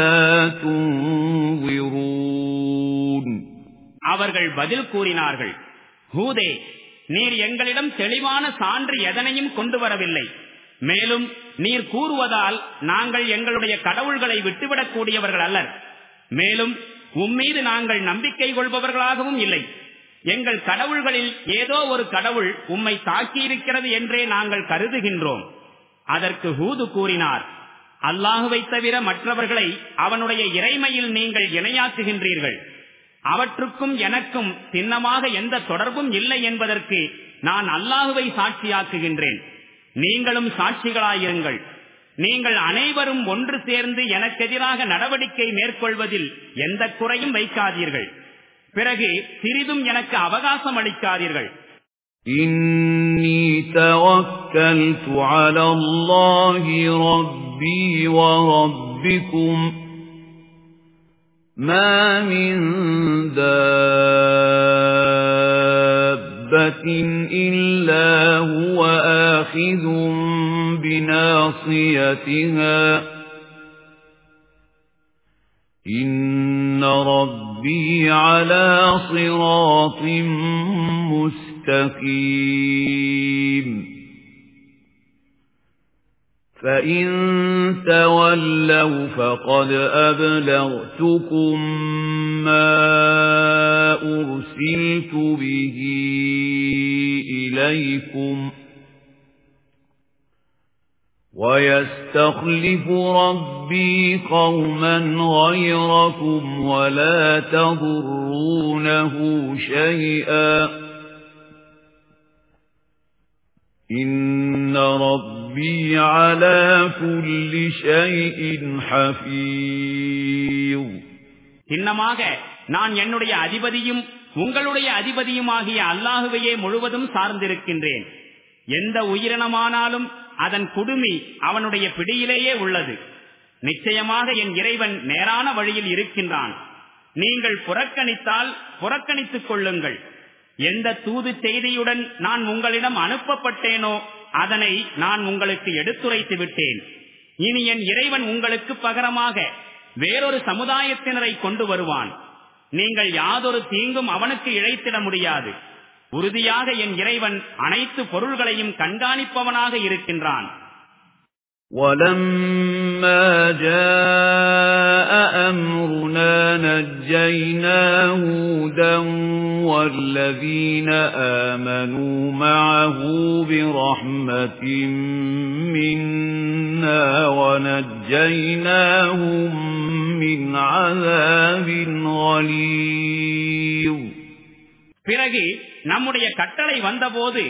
Speaker 2: அவர்கள் பதில் கூறினார்கள் ஹூதே நீர் எங்களிடம் தெளிவான சான்று எதனையும் கொண்டு வரவில்லை மேலும் நீர் கூறுவதால் நாங்கள் எங்களுடைய கடவுள்களை விட்டுவிடக்கூடியவர்கள் அல்லர் மேலும் உம்மீது நாங்கள் நம்பிக்கை கொள்பவர்களாகவும் இல்லை எங்கள் கடவுள்களில் ஏதோ ஒரு கடவுள் உம்மை தாக்கியிருக்கிறது என்றே நாங்கள் கருதுகின்றோம் அதற்கு ஹூது கூறினார் அல்லாஹுவை தவிர மற்றவர்களை அவனுடைய இறைமையில் நீங்கள் இணையாக்குகின்றீர்கள் அவற்றுக்கும் எனக்கும் சின்னமாக எந்த தொடர்பும் இல்லை என்பதற்கு நான் அல்லாஹுவை சாட்சியாக்குகின்றேன் நீங்களும் சாட்சிகளாயிருங்கள் நீங்கள் அனைவரும் ஒன்று சேர்ந்து எனக்கெதிராக நடவடிக்கை மேற்கொள்வதில் எந்த குறையும் வைக்காதீர்கள் பிறகு சிறிதும் எனக்கு அவகாசம் அளிக்காதீர்கள்
Speaker 1: إِنِّي تَوَكَّلْتُ عَلَى اللَّهِ رَبِّي وَرَبِّكُمْ مَا مِن دَابَّةٍ إِلَّا هُوَ آخِذٌ بِنَاصِيَتِهَا إِنَّ رَبِّي عَلَى صِرَاطٍ مُسْتَقِيمٍ فَإِن تَوَلَّوْا فَقَدْ أَبْلَغْتُكُم مَّا أُرْسِلْتُ بِهِ إِلَيْكُمْ وَيَسْتَخْلِفُ رَبِّي قَوْمًا غَيْرَكُمْ وَلَا تَضُرُّونَهُ شَيْئًا إِنَّ رَبِّي عَلَى كُلِّ شَيْءٍ
Speaker 2: حَفِيظٌ சின்னமாக நான் என்னுடைய அதிபதியும் உங்களுடைய அதிபதியுமாகிய அல்லாஹுவையே முழுவதும் சார்ந்திருக்கின்றேன் எந்த உயிரினமானாலும் அதன் குடுமி அவனுடைய பிடியிலேயே உள்ளது நிச்சயமாக என் இறைவன் நேரான வழியில் இருக்கின்றான் நீங்கள் புறக்கணித்தால் புறக்கணித்துக் கொள்ளுங்கள் எந்த தூது செய்தியுடன் நான் உங்களிடம் அனுப்பப்பட்டேனோ அதனை நான் உங்களுக்கு எடுத்துரைத்து விட்டேன் இனி என் இறைவன் உங்களுக்கு பகரமாக வேறொரு சமுதாயத்தினரை கொண்டு வருவான் நீங்கள் யாதொரு தீங்கும் அவனுக்கு இழைத்திட முடியாது உறுதியாக என் இறைவன் அனைத்து பொருள்களையும் கண்காணிப்பவனாக இருக்கின்றான்
Speaker 1: ولما جاء أمرنا نجينا هودا وَالَّذِينَ آمَنُوا مَعَهُ بِرَحْمَةٍ مِنَّا وَنَجَّيْنَاهُمْ
Speaker 2: مِنْ عَذَابٍ غَلِيظٍ பிறகு நம்முடைய கட்டளை வந்தபோது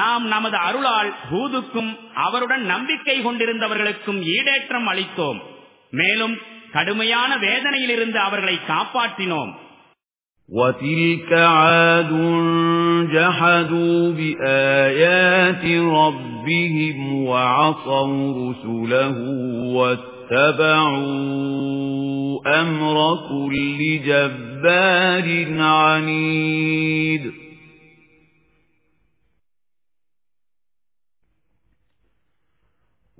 Speaker 2: நாம் நமது அருளால் ஹூதுக்கும் அவருடன் நம்பிக்கை கொண்டிருந்தவர்களுக்கும் ஈடேற்றம் அளித்தோம் மேலும் கடுமையான வேதனையிலிருந்து அவர்களை காப்பாற்றினோம் وَتِلْكَ
Speaker 1: عَادٌ جَحَدُوا بِآيَاتِ رَبِّهِمْ وَعَصَوْا رُسُلَهُ وَاتَّبَعُوا أَمْرَ كُلِّ جَبَّارٍ عَنِيدٍ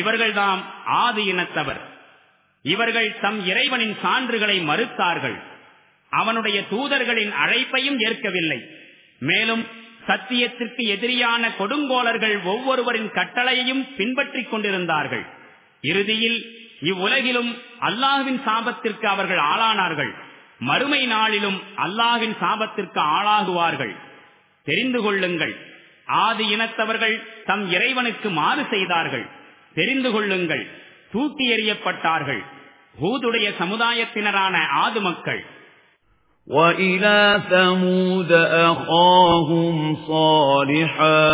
Speaker 2: இவர்கள்தாம் ஆதி இனத்தவர் இவர்கள் தம் இறைவனின் சான்றுகளை மறுத்தார்கள் அவனுடைய தூதர்களின் அழைப்பையும் ஏற்கவில்லை மேலும் சத்தியத்திற்கு எதிரியான கொடுங்கோலர்கள் ஒவ்வொருவரின் கட்டளையையும் பின்பற்றிக் கொண்டிருந்தார்கள் இறுதியில் இவ்வுலகிலும் அல்லாஹின் சாபத்திற்கு அவர்கள் ஆளானார்கள் மறுமை நாளிலும் அல்லாஹின் சாபத்திற்கு ஆளாகுவார்கள் தெரிந்து கொள்ளுங்கள் ஆதி இனத்தவர்கள் தம் இறைவனுக்கு மாறு செய்தார்கள் தெரிந்து கொள்ளுங்கள் தூக்கி எறியப்பட்டார்கள் ஹூதுடைய சமுதாயத்தினரான ஆது மக்கள் وَإِلَى ثَمُودَ أَخَاهُمْ
Speaker 1: صَالِحًا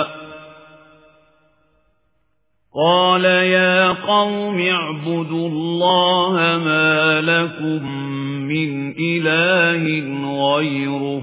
Speaker 1: قَالَ يَا قَوْمِ اعْبُدُوا اللَّهَ مَا لَكُمْ مِنْ إِلَٰهٍ غَيْرُهُ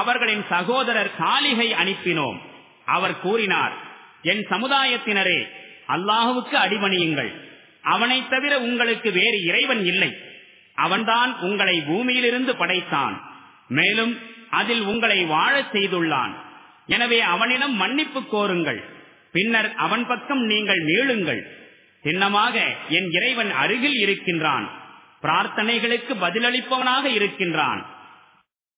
Speaker 2: அவர்களின் சகோதரர் காலிகை அனுப்பினோம் அவர் கூறினார் என் சமுதாயத்தினரே அல்லாஹுவுக்கு அடிபணியுங்கள் அவனை தவிர உங்களுக்கு வேறு இறைவன் இல்லை அவன்தான் உங்களை பூமியிலிருந்து படைத்தான் மேலும் அதில் உங்களை வாழச் செய்துள்ளான் எனவே அவனிடம் மன்னிப்பு கோருங்கள் பின்னர் அவன் பக்கம் நீங்கள் மீளுங்கள் சின்னமாக என் இறைவன் அருகில் இருக்கின்றான் பிரார்த்தனைகளுக்கு பதிலளிப்பவனாக இருக்கின்றான்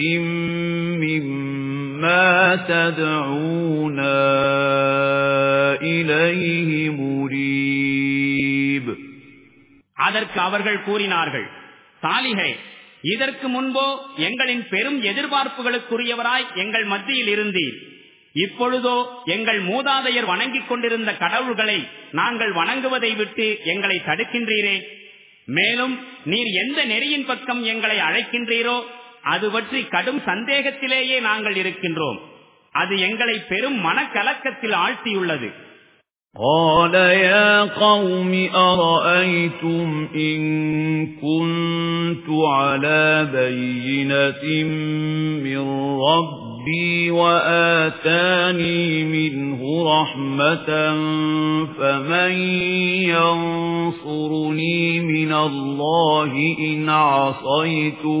Speaker 1: شَيْءٍ مِّمَّا تَدْعُونَا
Speaker 2: إِلَيْهِ مُرِيبٌ அதற்கு அவர்கள் கூறினார்கள் சாலிகே இதற்கு முன்போ எங்களின் பெரும் எதிர்பார்ப்புகளுக்குரியவராய் எங்கள் மத்தியில் இருந்தீர் இப்பொழுதோ எங்கள் மூதாதையர் வணங்கிக் கொண்டிருந்த கடவுள்களை நாங்கள் வணங்குவதை விட்டு எங்களை தடுக்கின்றீரே மேலும் நீர் எந்த நெறியின் பக்கம் எங்களை அழைக்கின்றீரோ அது பற்றி கடும் சந்தேகத்திலேயே நாங்கள் இருக்கின்றோம் அது எங்களை பெரும் மனக்கலக்கத்தில் ஆழ்த்தியுள்ளது قال يا قوم
Speaker 1: أرأيتم إن كنت على بينة من ربي وآتاني منه رحمة فمن ينصرني من الله إن عصيته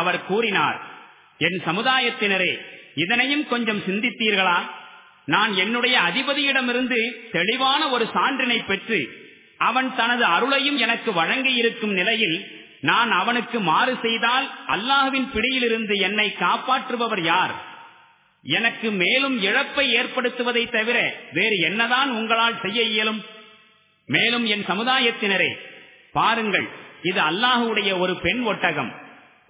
Speaker 2: அவர் கூறினார் என் சமுதாயத்தினரே இதனையும் கொஞ்சம் சிந்தித்தீர்களா நான் என்னுடைய அதிபதியிடமிருந்து தெளிவான ஒரு சான்றினை பெற்று அவன் தனது அருளையும் எனக்கு வழங்கி இருக்கும் நிலையில் நான் அவனுக்கு மாறு செய்தால் அல்லாஹுவின் பிடியிலிருந்து என்னை காப்பாற்றுபவர் யார் எனக்கு மேலும் இழப்பை ஏற்படுத்துவதை தவிர வேறு என்னதான் உங்களால் செய்ய இயலும் மேலும் என் சமுதாயத்தினரை பாருங்கள் இது அல்லாஹுடைய ஒரு பெண் ஒட்டகம்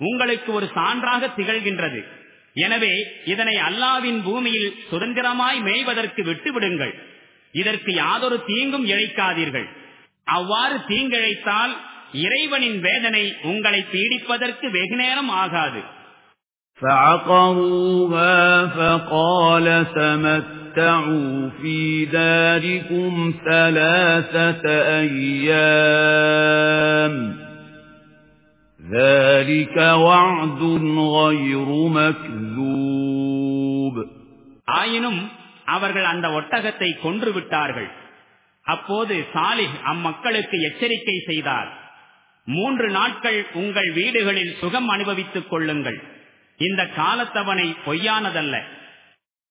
Speaker 2: உங்களுக்கு ஒரு சான்றாக திகழ்கின்றது எனவே இதனை அல்லாவின் பூமியில் சுதந்திரமாய் மேய்வதற்கு விட்டுவிடுங்கள் இதற்கு யாதொரு தீங்கும் இழைக்காதீர்கள் அவ்வாறு தீங்கிழைத்தால் இறைவனின் வேதனை உங்களை பீடிப்பதற்கு வெகுநேரம் ஆகாது
Speaker 1: تَمَتَّعُوا فِي دَارِكُمْ ثَلَاثَةَ أَيَّامٍ ذَلِكَ وَعْدٌ غَيْرُ مَكْذُوبٍ
Speaker 2: ஆயினும் அவர்கள் அந்த ஒட்டகத்தை கொன்று விட்டார்கள் அப்போது சாலிஹ் அம்மக்களுக்கு எச்சரிக்கை செய்தார் மூன்று நாட்கள் உங்கள் வீடுகளில் சுகம் அனுபவித்துக் கொள்ளுங்கள் இந்த காலத்தவனை பொய்யானதல்ல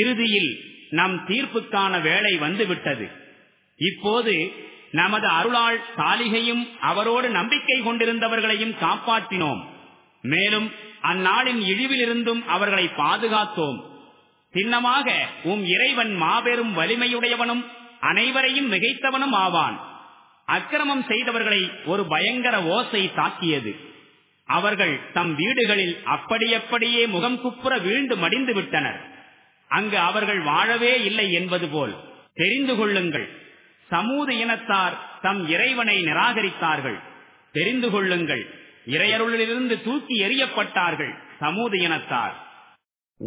Speaker 2: இறுதியில் நம் தீர்ப்புக்கான வேலை வந்துவிட்டது இப்போது நமது அருளால் சாலிகையும் அவரோடு நம்பிக்கை கொண்டிருந்தவர்களையும் காப்பாற்றினோம் மேலும் அந்நாளின் இழிவிலிருந்தும் அவர்களை பாதுகாத்தோம் சின்னமாக உம் இறைவன் மாபெரும் வலிமையுடையவனும் அனைவரையும் மிகைத்தவனும் ஆவான் அக்கிரமம் செய்தவர்களை ஒரு பயங்கர ஓசை தாக்கியது அவர்கள் தம் வீடுகளில் அப்படியப்படியே முகம் குப்புற வீழ்ந்து மடிந்து விட்டனர் அங்கு அவர்கள் வாழவே இல்லை என்பது போல் தெரிந்து கொள்ளுங்கள் சமூக இனத்தார் தம் இறைவனை நிராகரித்தார்கள் தெரிந்து கொள்ளுங்கள் இறையருளிலிருந்து தூக்கி எறியப்பட்டார்கள் சமூக இனத்தார்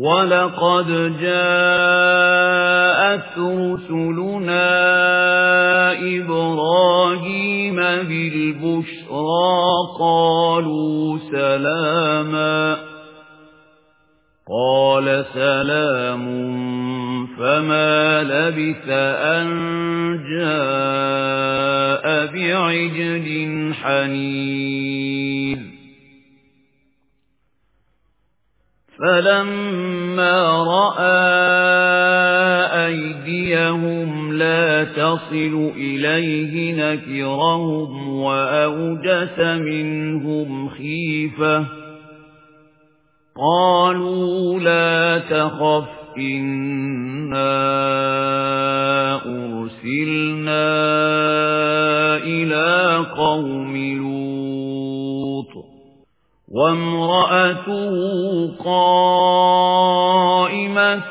Speaker 1: وَلَقَدْ جَاءَتْ رُسُلُنَا إِبْرَاهِيمَ بِالْبُشْرَى بشرى قالوا سلاما قال سلام فما لبث أن جاء بعجل حنيذ فلما رأى أَيْدِيَهُمْ لَا تَصِلُ إِلَيْهِ نَكِرَهُمْ وَأَوْجَسَ مِنْهُمْ خِيفَةً قَالُوا لَا تَخَفْ إِنَّا أُرْسِلْنَا إِلَى قَوْمِ لُوطٍ وامرأته قائمة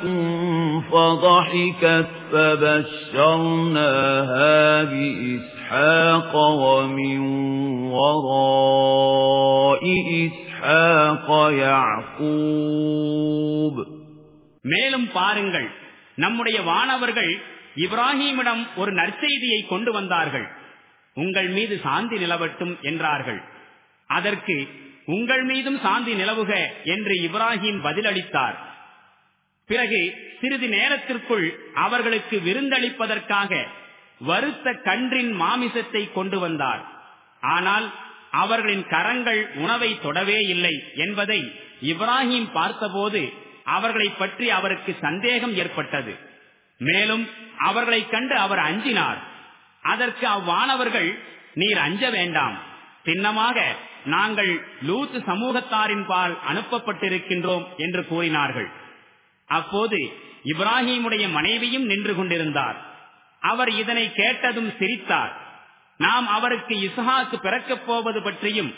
Speaker 1: فضحكت فبشرناها بإسحاق ومن وراء
Speaker 2: إسحاق يعقوب மேலும் பாருங்கள் நம்முடைய வானவர்கள் இப்ராஹிமிடம் ஒரு நற்செய்தியை கொண்டு வந்தார்கள் உங்கள் மீது சாந்தி நிலவட்டும் என்றார்கள் அதற்கு உங்கள் மீதும் சாந்தி நிலவுக என்று இப்ராஹிம் பதிலளித்தார் பிறகு சிறிது நேரத்திற்குள் அவர்களுக்கு விருந்தளிப்பதற்காக வருத்த கன்றின் மாமிசத்தை கொண்டு வந்தார் ஆனால் அவர்களின் கரங்கள் உணவை தொடவே இல்லை என்பதை இப்ராஹிம் பார்த்தபோது அவர்களை பற்றி அவருக்கு சந்தேகம் ஏற்பட்டது மேலும் அவர்களை கண்டு அவர் அஞ்சினார் அதற்கு அவ்வானவர்கள் நீர் அஞ்ச வேண்டாம் சின்னமாக நாங்கள் லூத்து சமூகத்தாரின் பால் அனுப்பப்பட்டிருக்கின்றோம் என்று கூறினார்கள் அப்போது இப்ராஹிமுடைய மனைவியும் நின்று கொண்டிருந்தார் அவர் இதனை கேட்டதும் சிரித்தார் நாம் அவருக்கு இசாக்கு பிறக்கப் போவது பற்றியும்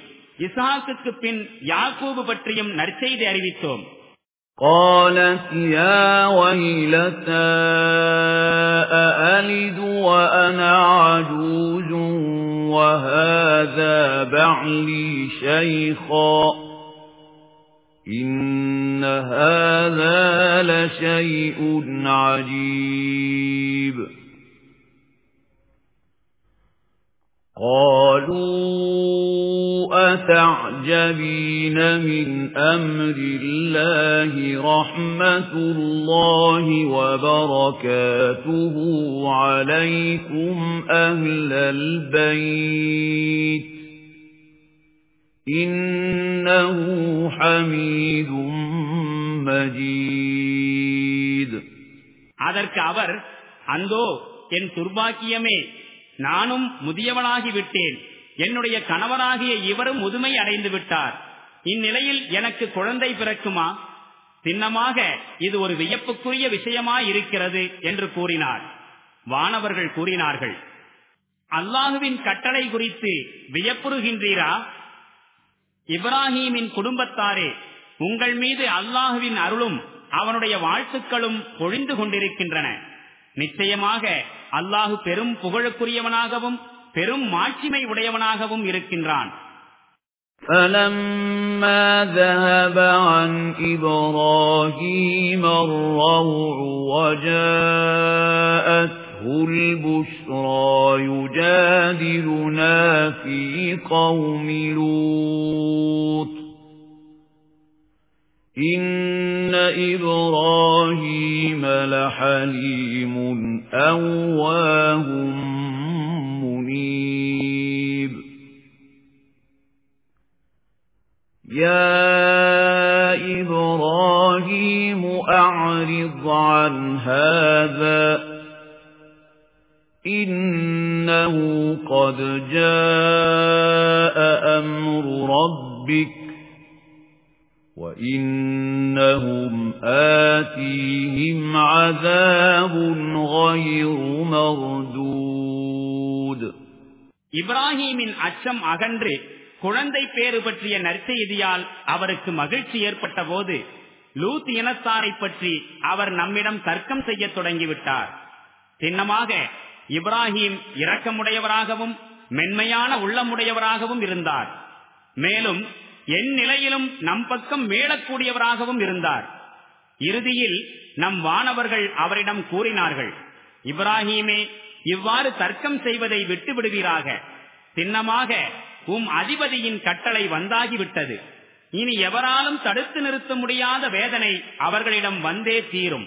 Speaker 2: இசாக்குக்கு பின் யாக்கூபு பற்றியும் நற்செய்தி அறிவித்தோம் قالت يا أألد وأنا
Speaker 1: عجوز وَهَذَا بَعْلِي شَيْخًا إِنَّ هَذَا لَشَيْءٌ عَجِيبٌ قَالُوا أَتَعْلَمُونَ مُعْجَبِينَ مِنْ أَمْرِ اللَّهِ رَحْمَةُ اللَّهِ وَبَرَكَاتُهُ عَلَيْكُمْ أَهْلَ الْبَيْتِ إِنَّهُ حَمِيدٌ مَجِيدٌ
Speaker 2: அதற்கு அவர் அந்தோ என் துர்பாக்கியமே நானும் முதியவனாகி விட்டேன் என்னுடைய கணவராகிய இவரும் முதுமை அடைந்து விட்டார் இந்நிலையில் எனக்கு குழந்தை பிறக்குமா சின்னமாக இது ஒரு வியப்புக்குரிய விஷயமா இருக்கிறது என்று கூறினார் வானவர்கள் கூறினார்கள் அல்லாஹுவின் கட்டளை குறித்து வியப்புறுகின்றீரா இப்ராஹீமின் குடும்பத்தாரே உங்கள் மீது அல்லாஹுவின் அருளும் அவனுடைய வாழ்த்துக்களும் பொழிந்து கொண்டிருக்கின்றன நிச்சயமாக அல்லாஹு பெரும் புகழுக்குரியவனாகவும் பெரும் மாட்சிமை உடையவனாகவும் இருக்கின்றான்
Speaker 1: فَلَمَّا ذَهَبَ عَن إِبْرَاهِيمَ الرَّوْعُ وَجَاءَتْهُ الْبُشْرَى يُجَادِلُنَا فِي قَوْمِ لُوطٍ إِنَّ إِبْرَاهِيمَ لَحَلِيمٌ أَوَّاهٌ قريب يا إبراهيم أعرض عن هذا إنه قد جاء أمر ربك وَإِنَّهُمْ آتِيهِمْ عَذَابٌ غَيْرُ مَرْدُودٍ
Speaker 2: இப்ராஹீமின் அச்சம் அகன்று குழந்தை பேறு பற்றிய நற்செய்தியால் அவருக்கு மகிழ்ச்சி ஏற்பட்ட போது லூத் இனத்தாரை பற்றி அவர் நம்மிடம் தர்க்கம் செய்ய தொடங்கிவிட்டார் சின்னமாக இப்ராஹிம் இரக்கமுடையவராகவும் மென்மையான உள்ளமுடையவராகவும் இருந்தார் மேலும் என் நிலையிலும் நம் பக்கம் மீளக்கூடியவராகவும் இருந்தார் இறுதியில் நம் வானவர்கள் அவரிடம் கூறினார்கள் இப்ராஹீமே இவ்வாறு தர்க்கம் செய்வதை விட்டு விடுவீராக சின்னமாக உம் அதிபதியின் கட்டளை வந்தாகிவிட்டது இனி எவராலும் தடுத்து நிறுத்த முடியாத வேதனை அவர்களிடம் வந்தே தீரும்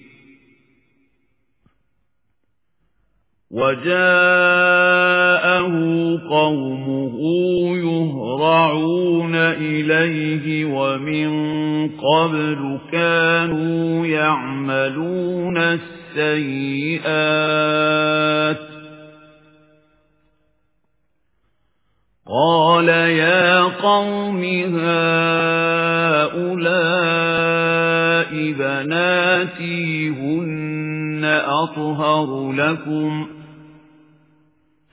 Speaker 1: وَجَاءَهُ قَوْمُهُ يُهْرَعُونَ إِلَيْهِ وَمِن قَبْلُ كَانُوا يَعْمَلُونَ السَّيِّئَاتِ قَالَ يَا قَوْمِ هَؤُلَاءِ بَنَاتِي هُنَّ أَطْهَرُ لَكُمْ ۖ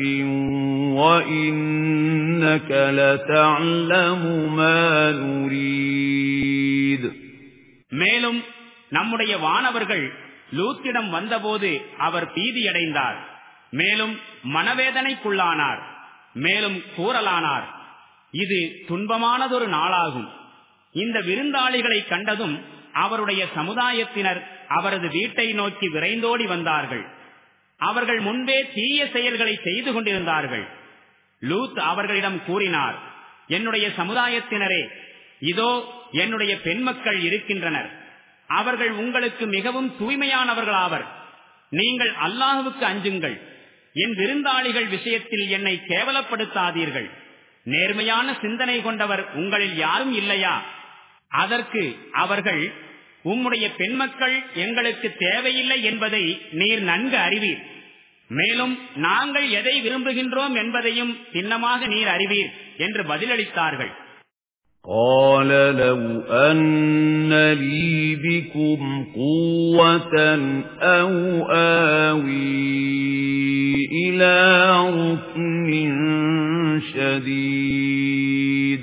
Speaker 1: மேலும்
Speaker 2: நம்முடைய வானவர்கள் லூத்திடம் வந்தபோது அவர் பீதியடைந்தார் மேலும் மனவேதனைக்குள்ளானார் மேலும் கூறலானார் இது துன்பமானதொரு நாளாகும் இந்த விருந்தாளிகளை கண்டதும் அவருடைய சமுதாயத்தினர் அவரது வீட்டை நோக்கி விரைந்தோடி வந்தார்கள் அவர்கள் முன்பே தீய செயல்களை செய்து கொண்டிருந்தார்கள் லூத் அவர்களிடம் கூறினார் என்னுடைய சமுதாயத்தினரே இதோ என்னுடைய பெண் மக்கள் இருக்கின்றனர் அவர்கள் உங்களுக்கு மிகவும் தூய்மையானவர்களாவர் நீங்கள் அல்லாஹுவுக்கு அஞ்சுங்கள் என் விருந்தாளிகள் விஷயத்தில் என்னை கேவலப்படுத்தாதீர்கள் நேர்மையான சிந்தனை கொண்டவர் உங்களில் யாரும் இல்லையா அதற்கு அவர்கள் உம்முடைய பெண்மக்கள் எங்களுக்கு தேவையில்லை என்பதை நீர் நன்கு அறிவீர் மேலும் நாங்கள் எதை விரும்புகின்றோம் என்பதையும் சின்னமாக நீர் அறிவீர் என்று பதிலளித்தார்கள்
Speaker 1: قال لو أن لي بكم قوة أو آوي إلى ركن شديد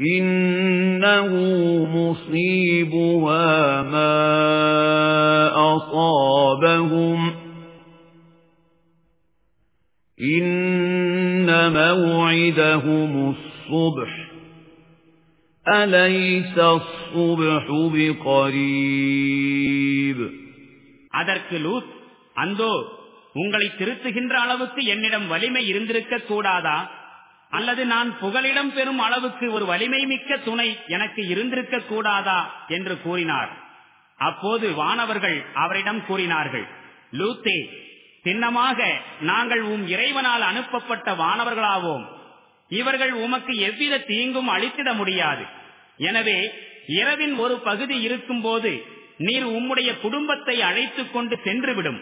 Speaker 1: إِنَّهُ مُصِيبُهَا مَا أَصَابَهُمْ إِنَّ مَوْعِدَهُمُ الصُّبْحُ أَلَيْسَ الصُّبْحُ
Speaker 2: بِقَرِيبٍ அதற்கு லூத் அந்தோ உங்களை திருத்துகின்ற அளவுக்கு என்னிடம் வலிமை இருந்திருக்க கூடாதா அல்லது நான் புகலிடம் பெறும் அளவுக்கு ஒரு வலிமை மிக்க துணை எனக்கு இருந்திருக்க கூடாதா என்று கூறினார் அப்போது வானவர்கள் அவரிடம் கூறினார்கள் லூத்தே சின்னமாக நாங்கள் உம் இறைவனால் அனுப்பப்பட்ட வானவர்களாவோம் இவர்கள் உமக்கு எவ்வித தீங்கும் அளித்திட முடியாது எனவே இரவின் ஒரு பகுதி இருக்கும் போது நீர் உம்முடைய குடும்பத்தை அழைத்துக் கொண்டு சென்றுவிடும்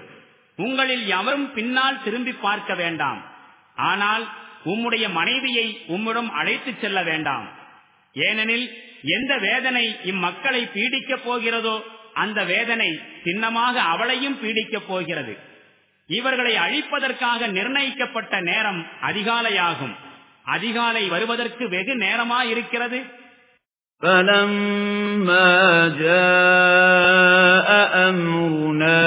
Speaker 2: உங்களில் எவரும் பின்னால் திரும்பி பார்க்க வேண்டாம் ஆனால் உம்முடைய மனைவியை உம்மிடம் அழைத்துச் செல்ல வேண்டாம் ஏனெனில் எந்த வேதனை இம்மக்களை பீடிக்கப் போகிறதோ அந்த வேதனை சின்னமாக அவளையும் பீடிக்கப் போகிறது இவர்களை அழிப்பதற்காக நிர்ணயிக்கப்பட்ட நேரம் அதிகாலையாகும் அதிகாலை வருவதற்கு வெகு நேரமாயிருக்கிறது இருக்கிறது
Speaker 1: جَاءَ أَمْرُنَا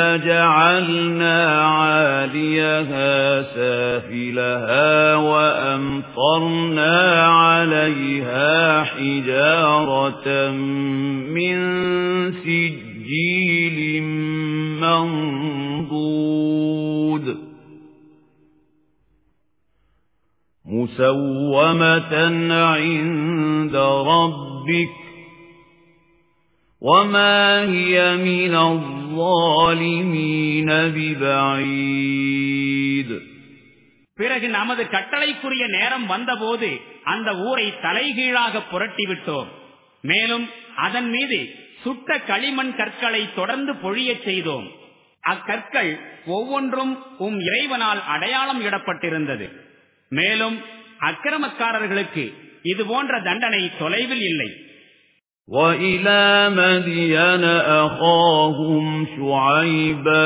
Speaker 1: لَيْلَهَا وَأَمْطَرْنَا عَلَيْهَا حِجَارَةً مِّن سِجِّيلٍ مَّنضُودٍ مُّسَوَّمَةً عِندَ رَبِّكَ وَمَا
Speaker 2: هِيَ مِنَ الظَّالِمِينَ بِبَعِيدٍ பிறகு நமது கட்டளைக்குரிய நேரம் வந்தபோது அந்த ஊரை தலைகீழாக புரட்டிவிட்டோம் மேலும் அதன் மீது சுட்ட களிமண் கற்களை தொடர்ந்து பொழியச் செய்தோம் அக்கற்கள் ஒவ்வொன்றும் உம் இறைவனால் அடையாளம் இடப்பட்டிருந்தது மேலும் அக்கிரமக்காரர்களுக்கு இது போன்ற தண்டனை தொலைவில் இல்லை وَإِلَى مَدْيَنَ
Speaker 1: أَخَاهُمْ شُعَيْبًا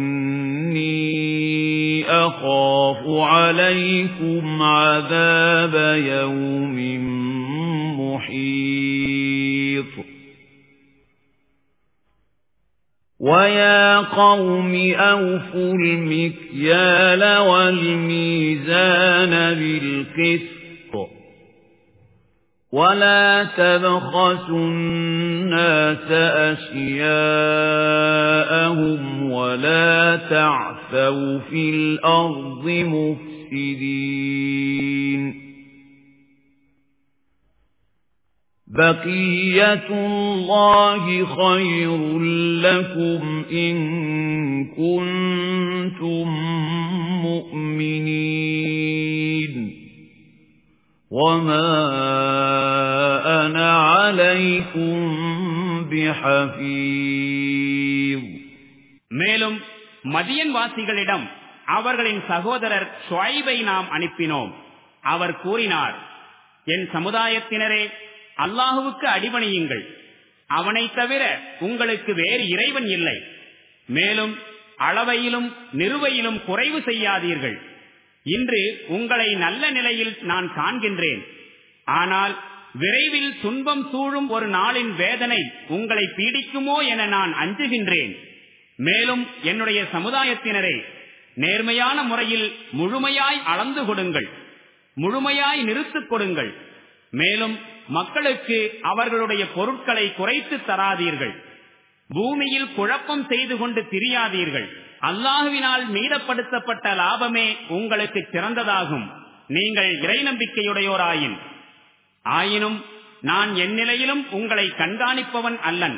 Speaker 1: أخاف عليكم عذاب يوم محيط وَيَا قَوْمِ أَوْفُوا الْمِكْيَالَ وَالْمِيزَانَ بِالْقِسْطِ وَلَا تَبْخَسُوا النَّاسَ أَشْيَاءَهُمْ وَلَا تَعْثَوْا وَعَثَوْا فِي الْأَرْضِ مُفْسِدِينَ بَقِيَّةُ اللَّهِ خَيْرٌ لَّكُمْ إِن كُنتُم مُّؤْمِنِينَ وَمَا أَنَا عَلَيْكُمْ بِحَفِيظٍ
Speaker 2: மேலும் மதியன் வாசிகளிடம் அவர்களின் சகோதரர் சுவைபை நாம் அனுப்பினோம் அவர் கூறினார் என் சமுதாயத்தினரே அல்லாஹுவுக்கு அடிபணியுங்கள் அவனை தவிர உங்களுக்கு வேறு இறைவன் இல்லை மேலும் அளவையிலும் நிறுவையிலும் குறைவு செய்யாதீர்கள் இன்று உங்களை நல்ல நிலையில் நான் காண்கின்றேன் ஆனால் விரைவில் துன்பம் சூழும் ஒரு நாளின் வேதனை உங்களை பீடிக்குமோ என நான் அஞ்சுகின்றேன் மேலும் என்னுடைய சமுதாயத்தினரை நேர்மையான முறையில் முழுமையாய் அளந்து கொடுங்கள் முழுமையாய் நிறுத்துக் கொடுங்கள் மேலும் மக்களுக்கு அவர்களுடைய பொருட்களை குறைத்து தராதீர்கள் பூமியில் குழப்பம் செய்து கொண்டு திரியாதீர்கள் அல்லாஹுவினால் மீதப்படுத்தப்பட்ட லாபமே உங்களுக்கு சிறந்ததாகும் நீங்கள் இறை நம்பிக்கையுடையோராயின் ஆயினும் நான் என் நிலையிலும் உங்களை கண்காணிப்பவன் அல்லன்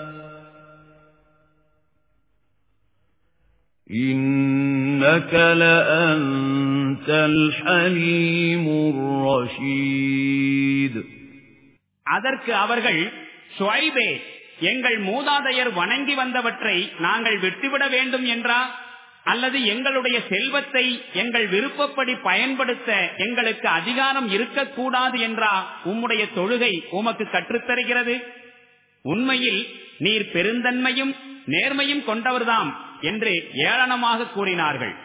Speaker 1: إِنَّكَ لَأَنْتَ
Speaker 2: الْحَلِيمُ الرَّشِيدُ அதற்கு அவர்கள் சுவைபே எங்கள் மூதாதையர் வணங்கி வந்தவற்றை நாங்கள் விட்டுவிட வேண்டும் என்றா அல்லது எங்களுடைய செல்வத்தை எங்கள் விருப்பப்படி பயன்படுத்த எங்களுக்கு அதிகாரம் இருக்கக்கூடாது என்றா உம்முடைய தொழுகை உமக்கு கற்றுத்தருகிறது உண்மையில் நீர் பெருந்தன்மையும் நேர்மையும் கொண்டவர்தாம் என்று ஏளனமாக கூறினார்கள்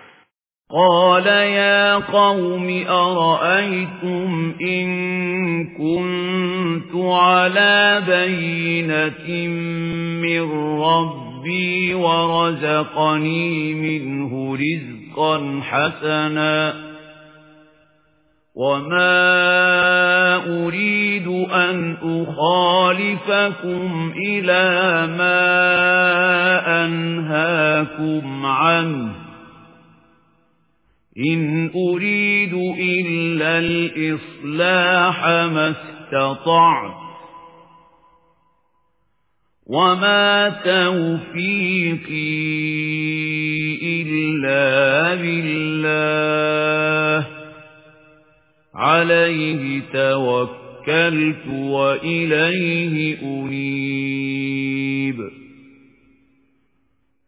Speaker 2: قال يا قوم أرأيتم إن كنت
Speaker 1: على بينة من ربي ورزقني منه رزقا حسناً وَمَا أُرِيدُ أَنْ أُخَالِفَكُمْ إِلَى مَا أَنْهَاكُمْ عَنْهُ إِنْ أُرِيدُ إِلَّا الْإِصْلَاحَ مَا اسْتَطَعْتُ وَمَا تَوْفِيقِي إِلَّا بِاللَّهِ عليه توكلت وإليه أنيب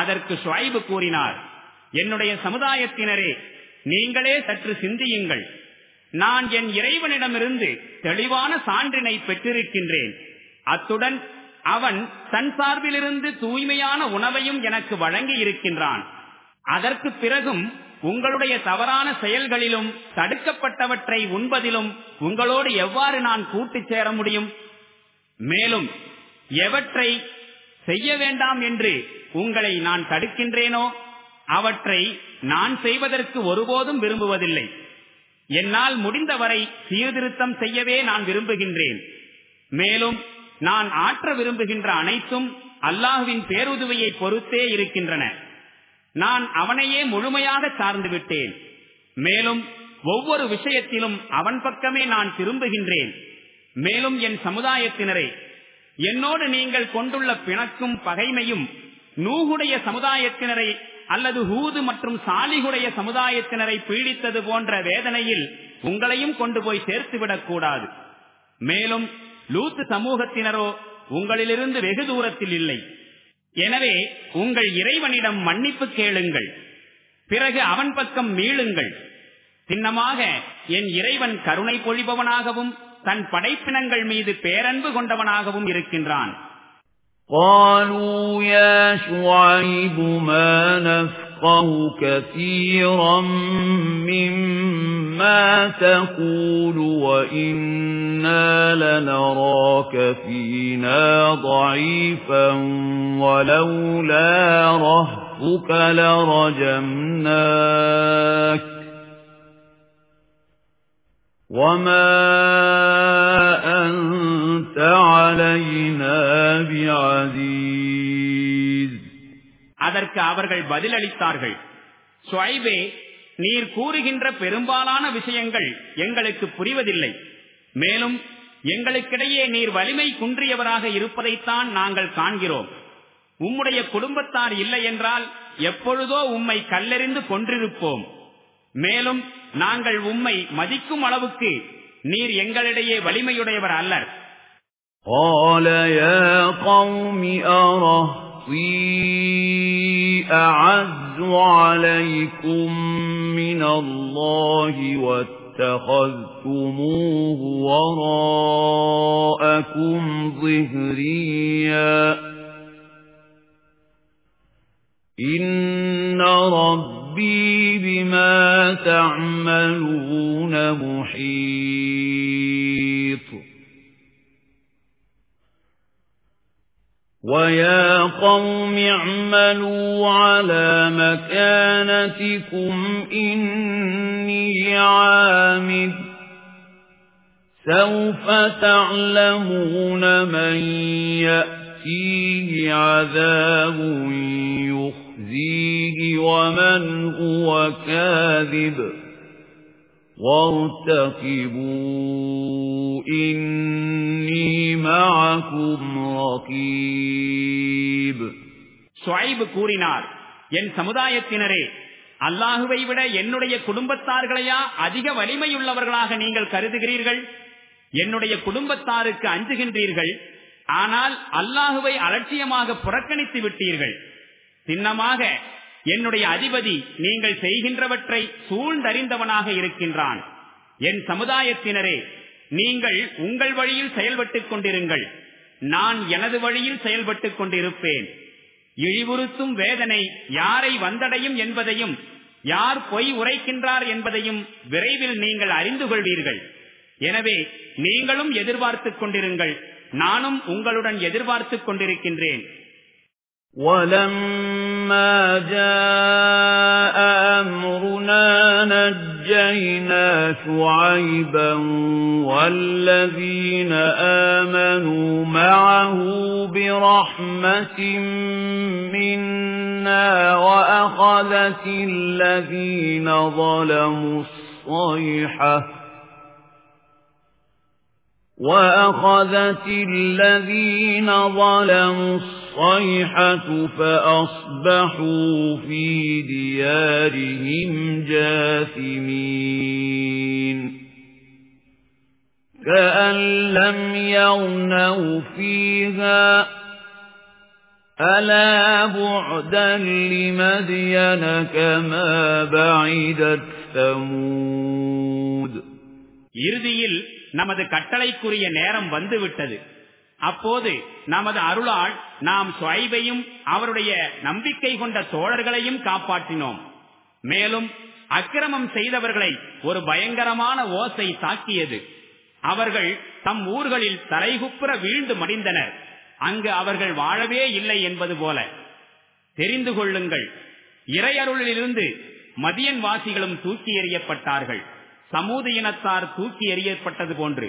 Speaker 2: அதற்கு ஷுவைபு கூறினார் என்னுடைய சமுதாயத்தினரே நீங்களே சற்று சிந்தியுங்கள் நான் என் இறைவனிடமிருந்து தெளிவான சான்றினை பெற்றிருக்கின்றேன் அத்துடன் அவன் தன் சார்பிலிருந்து தூய்மையான உணவையும் எனக்கு வழங்கி இருக்கின்றான் அதற்கு பிறகும் உங்களுடைய தவறான செயல்களிலும் தடுக்கப்பட்டவற்றை உண்பதிலும் உங்களோடு எவ்வாறு நான் கூட்டு சேர முடியும் மேலும் எவற்றை செய்ய வேண்டாம் என்று உங்களை நான் தடுக்கின்றேனோ அவற்றை நான் செய்வதற்கு ஒருபோதும் விரும்புவதில்லை என்னால் முடிந்தவரை சீர்திருத்தம் செய்யவே நான் விரும்புகின்றேன் மேலும் நான் ஆற்ற விரும்புகின்ற அனைத்தும் அல்லாஹுவின் பேருதவியை பொறுத்தே இருக்கின்றன நான் அவனையே முழுமையாக சார்ந்து விட்டேன் மேலும் ஒவ்வொரு விஷயத்திலும் அவன் பக்கமே நான் திரும்புகின்றேன் மேலும் என் சமுதாயத்தினரை என்னோடு நீங்கள் கொண்டுள்ள பிணக்கும் பகைமையும் நூகுடைய சமுதாயத்தினரை அல்லது ஹூது மற்றும் சாலிகுடைய சமுதாயத்தினரை பீடித்தது போன்ற வேதனையில் உங்களையும் கொண்டு போய் சேர்த்துவிடக் கூடாது மேலும் லூத்து சமூகத்தினரோ உங்களிலிருந்து வெகு தூரத்தில் இல்லை எனவே உங்கள் இறைவனிடம் மன்னிப்பு கேளுங்கள் பிறகு அவன் பக்கம் மீளுங்கள் சின்னமாக என் இறைவன் கருணை பொழிபவனாகவும் தன் படைப்பினங்கள் மீது பேரன்பு கொண்டவனாகவும் இருக்கின்றான் قالوا يا
Speaker 1: شعيب ما نفقه كثيرا مما تقول وإنا لنراك فينا ضعيفا ولولا رهبك لرجمناك وَمَا أَنْتَ
Speaker 2: عَلَيْنَا بِعَزِيزٍ அதற்கு அவர்கள் பதிலளித்தார்கள் சுவைபே நீர் கூறுகின்ற பெரும்பாலான விஷயங்கள் எங்களுக்கு புரிவதில்லை மேலும் எங்களுக்கிடையே நீர் வலிமை குன்றியவராக இருப்பதைத்தான் நாங்கள் காண்கிறோம் உம்முடைய குடும்பத்தார் இல்லை என்றால் எப்பொழுதோ உம்மை கல்லெறிந்து கொன்றிருப்போம் மேலும் நாங்கள் உம்மை மதிக்கும் அளவுக்கு நீர் எங்களிடையே வலிமையுடையவர் அல்லர்
Speaker 1: ஓலய கௌமி اتخذتموه وراءكم ظهريا إن ربكم رَبِّي بِمَا تَعْمَلُونَ مُحِيطٌ وَيَا قَوْمِ اعْمَلُوا عَلَى مَكَانَتِكُمْ إِنِّي عَامِلٌ سَوْفَ تَعْلَمُونَ مَن يَأْتِيهِ عَذَابٌ يُخْزِيهِ يُؤْذِيهِ وَمَنْ هُوَ كَاذِبٌ وَارْتَقِبُوا إِنِّي
Speaker 2: مَعَكُمْ رَقِيبٌ ஷுஐப் கூறினார் என் சமுதாயத்தினரே அல்லாஹுவை விட என்னுடைய குடும்பத்தார்களையா அதிக வலிமையுள்ளவர்களாக நீங்கள் கருதுகிறீர்கள் என்னுடைய குடும்பத்தாருக்கு அஞ்சுகின்றீர்கள் ஆனால் அல்லாஹுவை அலட்சியமாக புறக்கணித்து விட்டீர்கள் சின்னமாக என்னுடைய அதிபதி நீங்கள் செய்கின்றவற்றை சூழ்ந்தறிந்தவனாக இருக்கின்றான் என் சமுதாயத்தினரே நீங்கள் உங்கள் வழியில் செயல்பட்டுக் கொண்டிருங்கள் நான் எனது வழியில் செயல்பட்டுக் கொண்டிருப்பேன் இழிவுறுத்தும் வேதனை யாரை வந்தடையும் என்பதையும் யார் பொய் உரைக்கின்றார் என்பதையும் விரைவில் நீங்கள் அறிந்து கொள்வீர்கள் எனவே நீங்களும் எதிர்பார்த்துக் கொண்டிருங்கள் நானும் உங்களுடன் எதிர்பார்த்துக் கொண்டிருக்கின்றேன் وَلَمَّا جَاءَ أَمْرُنَا
Speaker 1: نَجَّيْنَا شُعَيْبًا وَالَّذِينَ آمَنُوا مَعَهُ بِرَحْمَةٍ مِنَّا وَأَخَذَتِ الَّذِينَ ظَلَمُوا الصَّيْحَةُ وَأَخَذَتِ الَّذِينَ ظَلَمُوا الصَّيْحَةُ الصَّيْحَةُ فَأَصْبَحُوا فِي دِيَارِهِمْ جَاثِمِينَ كَأَن لَّمْ يَغْنَوْا فِيهَا أَلَا بُعْدًا لِّمَدْيَنَ كَمَا بَعِدَتْ
Speaker 2: ثَمُودُ இறுதியில் நமது கட்டளைக்குரிய நேரம் வந்துவிட்டது அப்போது நமது அருளால் நாம் சுவைபையும் அவருடைய நம்பிக்கை கொண்ட தோழர்களையும் காப்பாற்றினோம் மேலும் அக்கிரமம் செய்தவர்களை ஒரு பயங்கரமான ஓசை தாக்கியது அவர்கள் தம் ஊர்களில் தலைகுப்புற வீழ்ந்து மடிந்தனர் அங்கு அவர்கள் வாழவே இல்லை என்பது போல தெரிந்து கொள்ளுங்கள் இறையருளிலிருந்து மதியன் வாசிகளும் தூக்கி எறியப்பட்டார்கள் சமூக இனத்தார் தூக்கி எறியப்பட்டது போன்று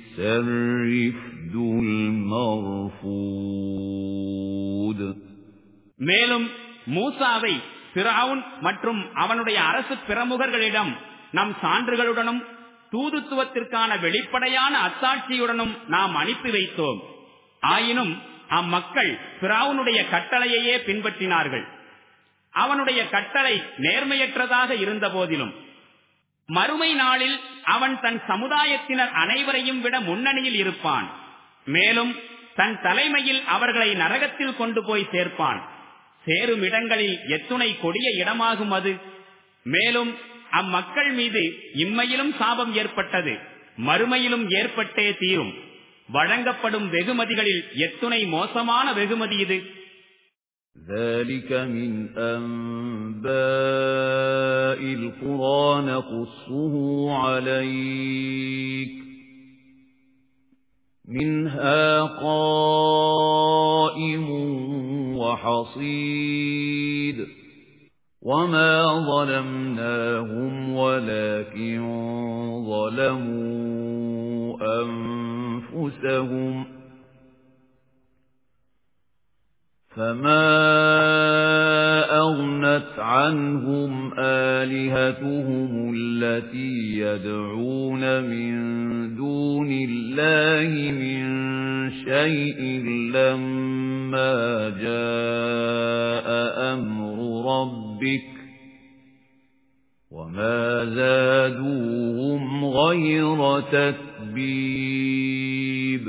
Speaker 2: மேலும் மூசாவை சிராவுன் மற்றும் அவனுடைய அரசு பிரமுகர்களிடம் நம் சான்றுகளுடனும் தூதுத்துவத்திற்கான வெளிப்படையான அத்தாட்சியுடனும் நாம் அனுப்பி வைத்தோம் ஆயினும் அம்மக்கள் பிராவுனுடைய கட்டளையையே பின்பற்றினார்கள் அவனுடைய கட்டளை நேர்மையற்றதாக இருந்த போதிலும் மறுமை நாளில் அவன் தன் சமுதாயத்தினர் அனைவரையும் விட முன்னணியில் இருப்பான் மேலும் தன் தலைமையில் அவர்களை நரகத்தில் கொண்டு போய் சேர்ப்பான் சேரும் இடங்களில் எத்துணை கொடிய இடமாகும் அது மேலும் அம்மக்கள் மீது இம்மையிலும் சாபம் ஏற்பட்டது மறுமையிலும் ஏற்பட்டே தீரும் வழங்கப்படும் வெகுமதிகளில் எத்துணை மோசமான வெகுமதி இது
Speaker 1: ذَلِكَ مِنْ أَنْبَاءِ الْقُرَى نَقُصُّهُ عَلَيْكَ مِنْهَا قَائِمٌ وَحَصِيدٌ وَمَا ظَلَمْنَاهُمْ وَلَكِنْ ظَلَمُوا أَنْفُسَهُمْ فَمَا أَغْنَتْ عَنْهُمْ آلِهَتُهُمُ الَّتِي يَدْعُونَ مِن دُونِ اللَّهِ مِن شَيْءٍ لَّمَّا جَاءَ أَمْرُ رَبِّكَ وَمَا زَادُوهُمْ غَيْرَ تَتْبِيبٍ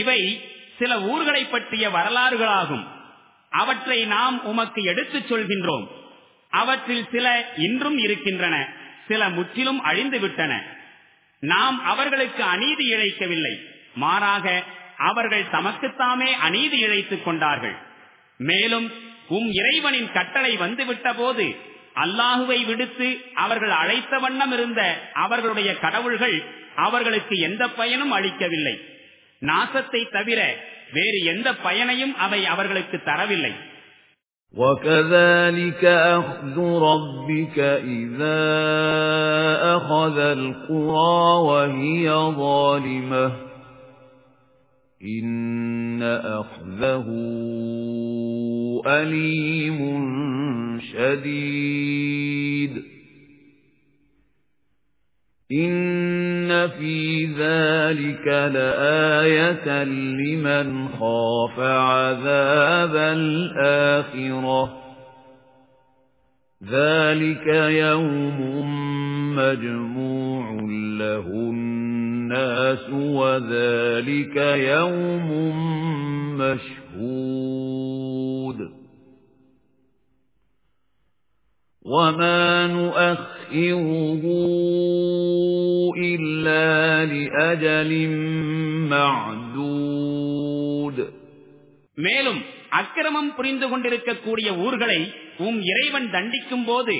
Speaker 2: இவை சில ஊர்களை பற்றிய வரலாறுகளாகும் அவற்றை நாம் உமக்கு எடுத்துச் சொல்கின்றோம் அவற்றில் சில இன்றும் இருக்கின்றன சில முற்றிலும் அழிந்துவிட்டன நாம் அவர்களுக்கு அநீதி இழைக்கவில்லை மாறாக அவர்கள் தமக்குத்தாமே அநீதி இழைத்துக் கொண்டார்கள் மேலும் உம் இறைவனின் கட்டளை வந்துவிட்ட போது அல்லாஹுவை விடுத்து அவர்கள் அழைத்த வண்ணம் இருந்த அவர்களுடைய கடவுள்கள் அவர்களுக்கு எந்த பயனும் அளிக்கவில்லை நாசத்தை தவிர வேறு எந்த பயனையும் அவை அவர்களுக்கு தரவில்லை
Speaker 1: وَكَذَلِكَ أَخْذُ رَبِّكَ إِذَا أَخَذَ الْقُرَى وَهِيَ ظَالِمَةٌ إِنَّ أَخْذَهُ أَلِيمٌ شَدِيدٌ إِنَّ إِنَّ فِي ذَلِكَ لَآيَةً لِمَنْ خَافَ عَذَابَ الْآخِرَةِ ذَلِكَ يَوْمٌ مَجْمُوعٌ لَهُ النَّاسُ وَذَلِكَ يَوْمٌ مَشْهُودٌ وَمَا نُؤَخِّرُهُ إِلَّا لِأَجَلٍ
Speaker 2: مَّعْدُودٍ மேலும் அக்கிரமம் புரிந்து கொண்டிருக்கக்கூடிய ஊர்களை உம் இறைவன் தண்டிக்கும் போது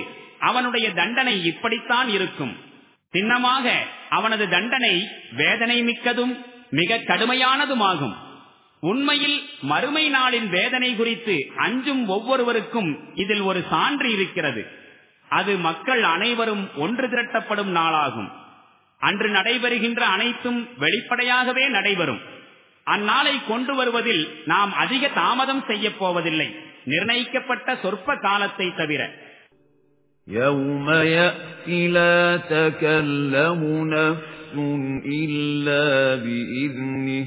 Speaker 2: அவனுடைய தண்டனை இப்படித்தான் இருக்கும் சின்னமாக அவனது தண்டனை வேதனை மிக்கதும் மிக கடுமையானதுமாகும் உண்மையில் மறுமை நாளின் வேதனை குறித்து அஞ்சும் ஒவ்வொருவருக்கும் இதில் ஒரு சான்று இருக்கிறது அது மக்கள் அனைவரும் ஒன்று திரட்டப்படும் நாளாகும் அன்று நடைபெறுகின்ற அனைத்தும் வெளிப்படையாகவே நடைபெறும் அந்நாளை கொண்டு வருவதில் நாம் அதிக தாமதம் செய்ய போவதில்லை நிர்ணயிக்கப்பட்ட சொற்ப காலத்தை தவிர
Speaker 1: يوم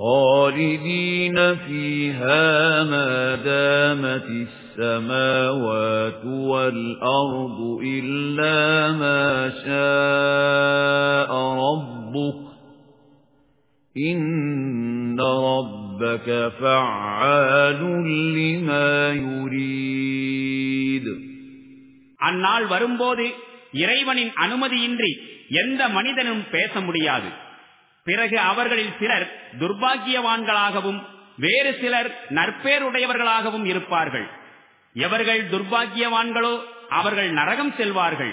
Speaker 1: خالدين فيها ما دامت السماوات والأرض إلا ما شاء ربك إن ربك فعال لما يريد
Speaker 2: அந்நாள் வரும்போது இறைவனின் அனுமதியின்றி எந்த மனிதனும் பேச முடியாது பிறகு அவர்களில் சிலர் துர்பாகியவான்களாகவும் வேறு சிலர் நற்பேருடையவர்களாகவும் இருப்பார்கள் எவர்கள் துர்பாகியவான்களோ அவர்கள் நரகம் செல்வார்கள்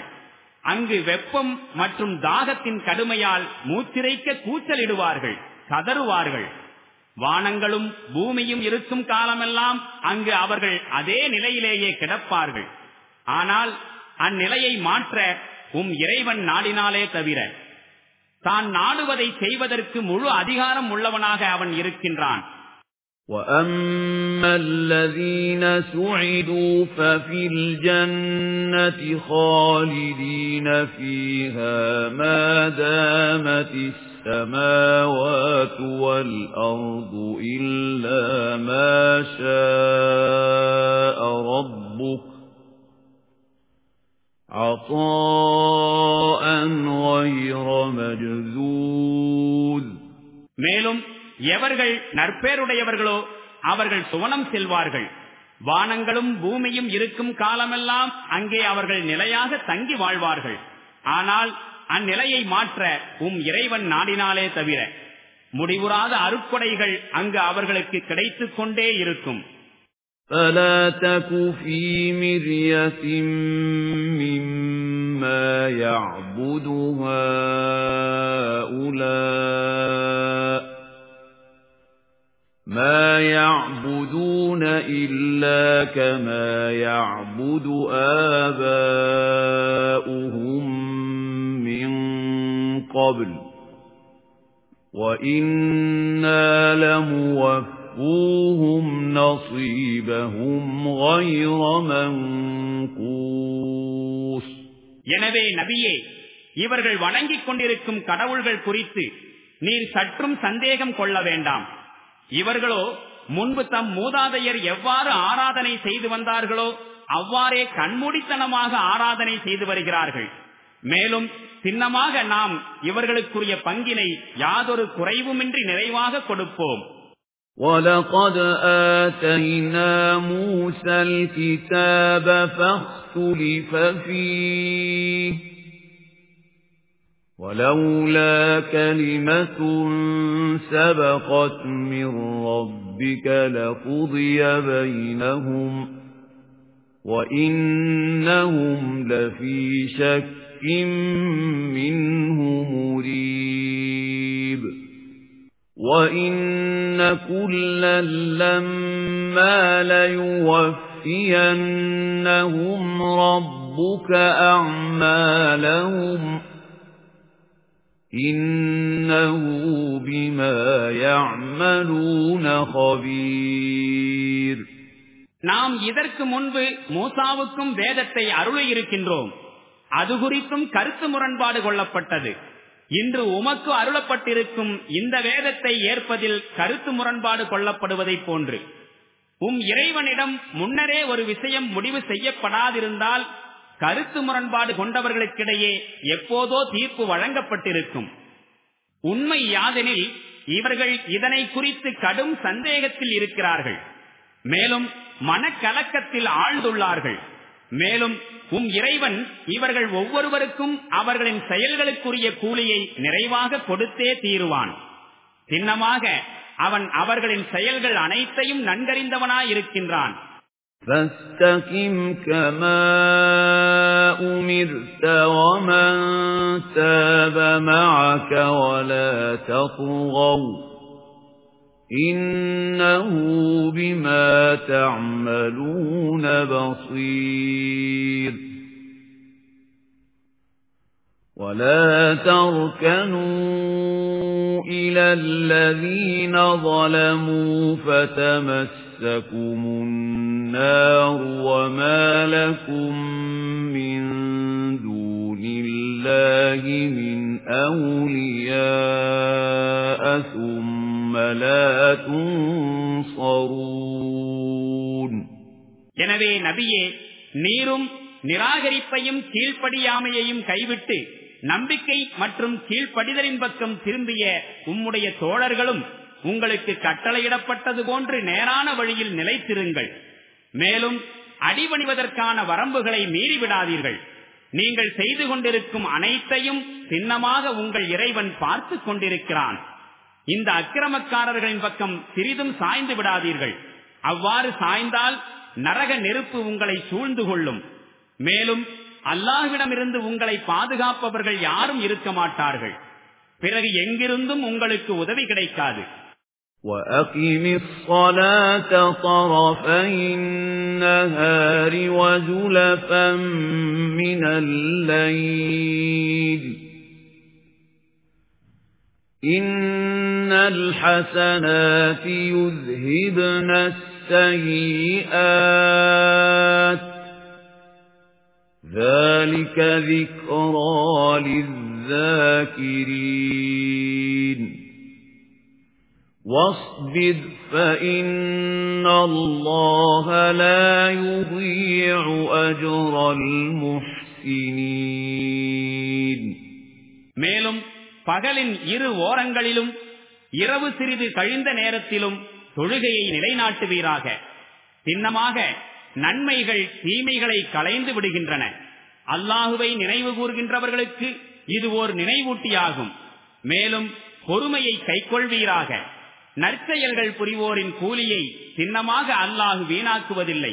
Speaker 2: அங்கு வெப்பம் மற்றும் தாகத்தின் கடுமையால் மூச்சிரைக்க கூச்சலிடுவார்கள் கதறுவார்கள் வானங்களும் பூமியும் இருக்கும் காலமெல்லாம் அங்கு அவர்கள் அதே நிலையிலேயே கிடப்பார்கள் ஆனால் அந்நிலையை மாற்ற உம் இறைவன் நாடினாலே தவிர தான் நாடுவதை செய்வதற்கு முழு அதிகாரம் உள்ளவனாக அவன் இருக்கின்றான்
Speaker 1: وَأَمَّا الَّذِينَ سُعِدُوا فَفِي الْجَنَّةِ خَالِدِينَ فِيهَا مَا دَامَتِ السَّمَاوَاتُ وَالْأَرْضُ إِلَّا مَا شَاءَ رَبُّكَ عَطَاءً
Speaker 2: غَيْرَ மேலும் எவர்கள் நற்பேருடையவர்களோ அவர்கள் சுவனம் செல்வார்கள் வானங்களும் பூமியும் இருக்கும் காலமெல்லாம் அங்கே அவர்கள் நிலையாக தங்கி வாழ்வார்கள் ஆனால் அந்நிலையை மாற்ற உம் இறைவன் நாடினாலே தவிர முடிவுறாத அருக்கொடைகள் அங்கு அவர்களுக்கு கிடைத்துக் கொண்டே இருக்கும்
Speaker 1: مَا يَعْبُدُ هَؤُلَاءِ مَا يَعْبُدُونَ إِلَّا كَمَا يَعْبُدُ آبَاؤُهُم مِّن قَبْلُ وَإِنَّا وَإِنَّا نَصِيبَهُمْ غَيْرَ
Speaker 2: مَنقُوصٍ எனவே நபியே இவர்கள் வணங்கிக் கொண்டிருக்கும் கடவுள்கள் குறித்து நீர் சற்றும் சந்தேகம் கொள்ள வேண்டாம் இவர்களோ முன்பு தம் மூதாதையர் எவ்வாறு ஆராதனை செய்து வந்தார்களோ அவ்வாறே கண்மூடித்தனமாக ஆராதனை செய்து வருகிறார்கள் மேலும் சின்னமாக நாம் இவர்களுக்குரிய பங்கினை யாதொரு குறைவுமின்றி நிறைவாக கொடுப்போம்
Speaker 1: وَلَقَدْ آتَيْنَا مُوسَى الْكِتَابَ اخْتُلِفَ فِيهِ وَلَوْلَا كَلِمَةٌ سَبَقَتْ مِنْ رَبِّكَ لَقُضِيَ بَيْنَهُمْ وَإِنَّهُمْ لَفِي شَكٍّ مِنْهُ مُرِيبٍ وَإِنَّ كُلًّا لَمَّا لَيُوَفِّيَنَّهُمْ يَوْفِيَنَّهُمْ رَبُّكَ أَعْمَالَهُمْ إِنَّهُ بِمَا يَعْمَلُونَ
Speaker 2: خَبِيرٌ நாம் இதற்கு முன்பு மூசாவுக்கும் வேதத்தை அருள இருக்கின்றோம் அது குறித்தும் கருத்து முரண்பாடு கொள்ளப்பட்டது இன்று உமக்கு அருளப்பட்டிருக்கும் இந்த வேதத்தை ஏற்பதில் கருத்து முரண்பாடு கொள்ளப்படுவதை போன்று உம் இறைவனிடம் முன்னரே ஒரு விஷயம் முடிவு செய்யப்படாதிருந்தால் கருத்து முரண்பாடு கொண்டவர்களுக்கிடையே எப்போதோ தீர்ப்பு வழங்கப்பட்டிருக்கும் உண்மை யாதெனில் இவர்கள் இதனை குறித்து கடும் சந்தேகத்தில் இருக்கிறார்கள் மேலும் மனக்கலக்கத்தில் ஆழ்ந்துள்ளார்கள் மேலும் உம் இறைவன் இவர்கள் ஒவ்வொருவருக்கும் அவர்களின் செயல்களுக்குரிய கூலியை நிறைவாக கொடுத்தே தீருவான் சின்னமாக அவன் அவர்களின் செயல்கள் அனைத்தையும் நன்கறிந்தவனாயிருக்கின்றான்
Speaker 1: إِنَّهُ بِمَا تَعْمَلُونَ بَصِيرٌ ولا تركنوا إلى الذين ظلموا فتمسكم النار وما لكم من دون الله من أولياء ثم لا
Speaker 2: تنصرون எனவே நபியே நீரும் நிராகரிப்பையும் கீழ்ப்படியாமையையும் கைவிட்டு நம்பிக்கை மற்றும் கீழ்ப்படிதலின் பக்கம் திரும்பிய உம்முடைய தோழர்களும் உங்களுக்கு கட்டளையிடப்பட்டது போன்று நேரான வழியில் நிலைத்திருங்கள் மேலும் அடிவணிவதற்கான வரம்புகளை மீறிவிடாதீர்கள் நீங்கள் செய்து கொண்டிருக்கும் அனைத்தையும் சின்னமாக உங்கள் இறைவன் பார்த்து கொண்டிருக்கிறான் இந்த அக்கிரமக்காரர்களின் பக்கம் சிறிதும் சாய்ந்து விடாதீர்கள் அவ்வாறு சாய்ந்தால் நரக நெருப்பு உங்களை சூழ்ந்து கொள்ளும் மேலும் இருந்து உங்களை பாதுகாப்பவர்கள் யாரும் இருக்க மாட்டார்கள் பிறகு எங்கிருந்தும் உங்களுக்கு உதவி கிடைக்காது وَأَقِمِ الصَّلَاةَ طَرَفَيِ النَّهَارِ
Speaker 1: وَزُلَفًا مِنَ اللَّيْلِ إِنَّ الْحَسَنَاتِ يُذْهِبْنَ السَّيِّئَاتِ ذَلِكَ ذِكْرَى لِلذَّاكِرِينَ وَاصْبِرْ فَإِنَّ اللَّهَ لَا يُضِيعُ
Speaker 2: மேலும் பகலின் இரு ஓரங்களிலும் இரவு சிறிது கழிந்த நேரத்திலும் தொழுகையை நிலைநாட்டுவீராக சின்னமாக நன்மைகள் தீமைகளை களைந்து விடுகின்றன அல்லாஹுவை நினைவு கூறுகின்றவர்களுக்கு இது ஓர் நினைவூட்டியாகும் மேலும் பொறுமையை கைக்கொள்வீராக நற்செயல்கள் புரிவோரின் கூலியை சின்னமாக அல்லாஹு வீணாக்குவதில்லை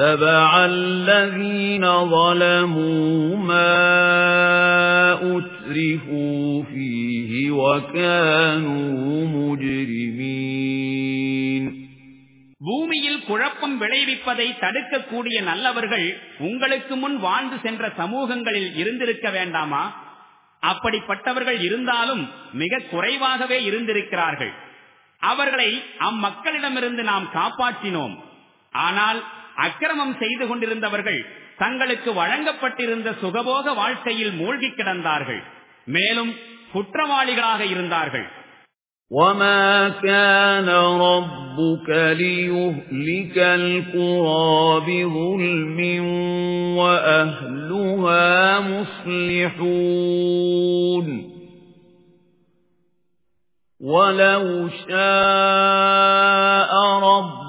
Speaker 1: اتَّبَعَ الَّذِينَ ظَلَمُوا مَا أُتْرِفُوا فِيهِ وَكَانُوا
Speaker 2: مُجْرِمِينَ பூமியில் குழப்பம் விளைவிப்பதை தடுக்கக்கூடிய நல்லவர்கள் உங்களுக்கு முன் வாழ்ந்து சென்ற சமூகங்களில் இருந்திருக்க வேண்டாமா அப்படிப்பட்டவர்கள் இருந்தாலும் மிக குறைவாகவே இருந்திருக்கிறார்கள் அவர்களை அம்மக்களிடமிருந்து நாம் காப்பாற்றினோம் ஆனால் அக்கிரமம் செய்து கொண்டிருந்தவர்கள் தங்களுக்கு வழங்கப்பட்டிருந்த சுகபோக வாழ்க்கையில் மூழ்கி கிடந்தார்கள் மேலும் குற்றவாளிகளாக இருந்தார்கள் وَمَا
Speaker 1: كَانَ رَبُّكَ لِيُهْلِكَ الْقُرَى بِظُلْمٍ وَأَهْلُهَا مُصْلِحُونَ وَلَوْ شَاءَ رَبُّكَ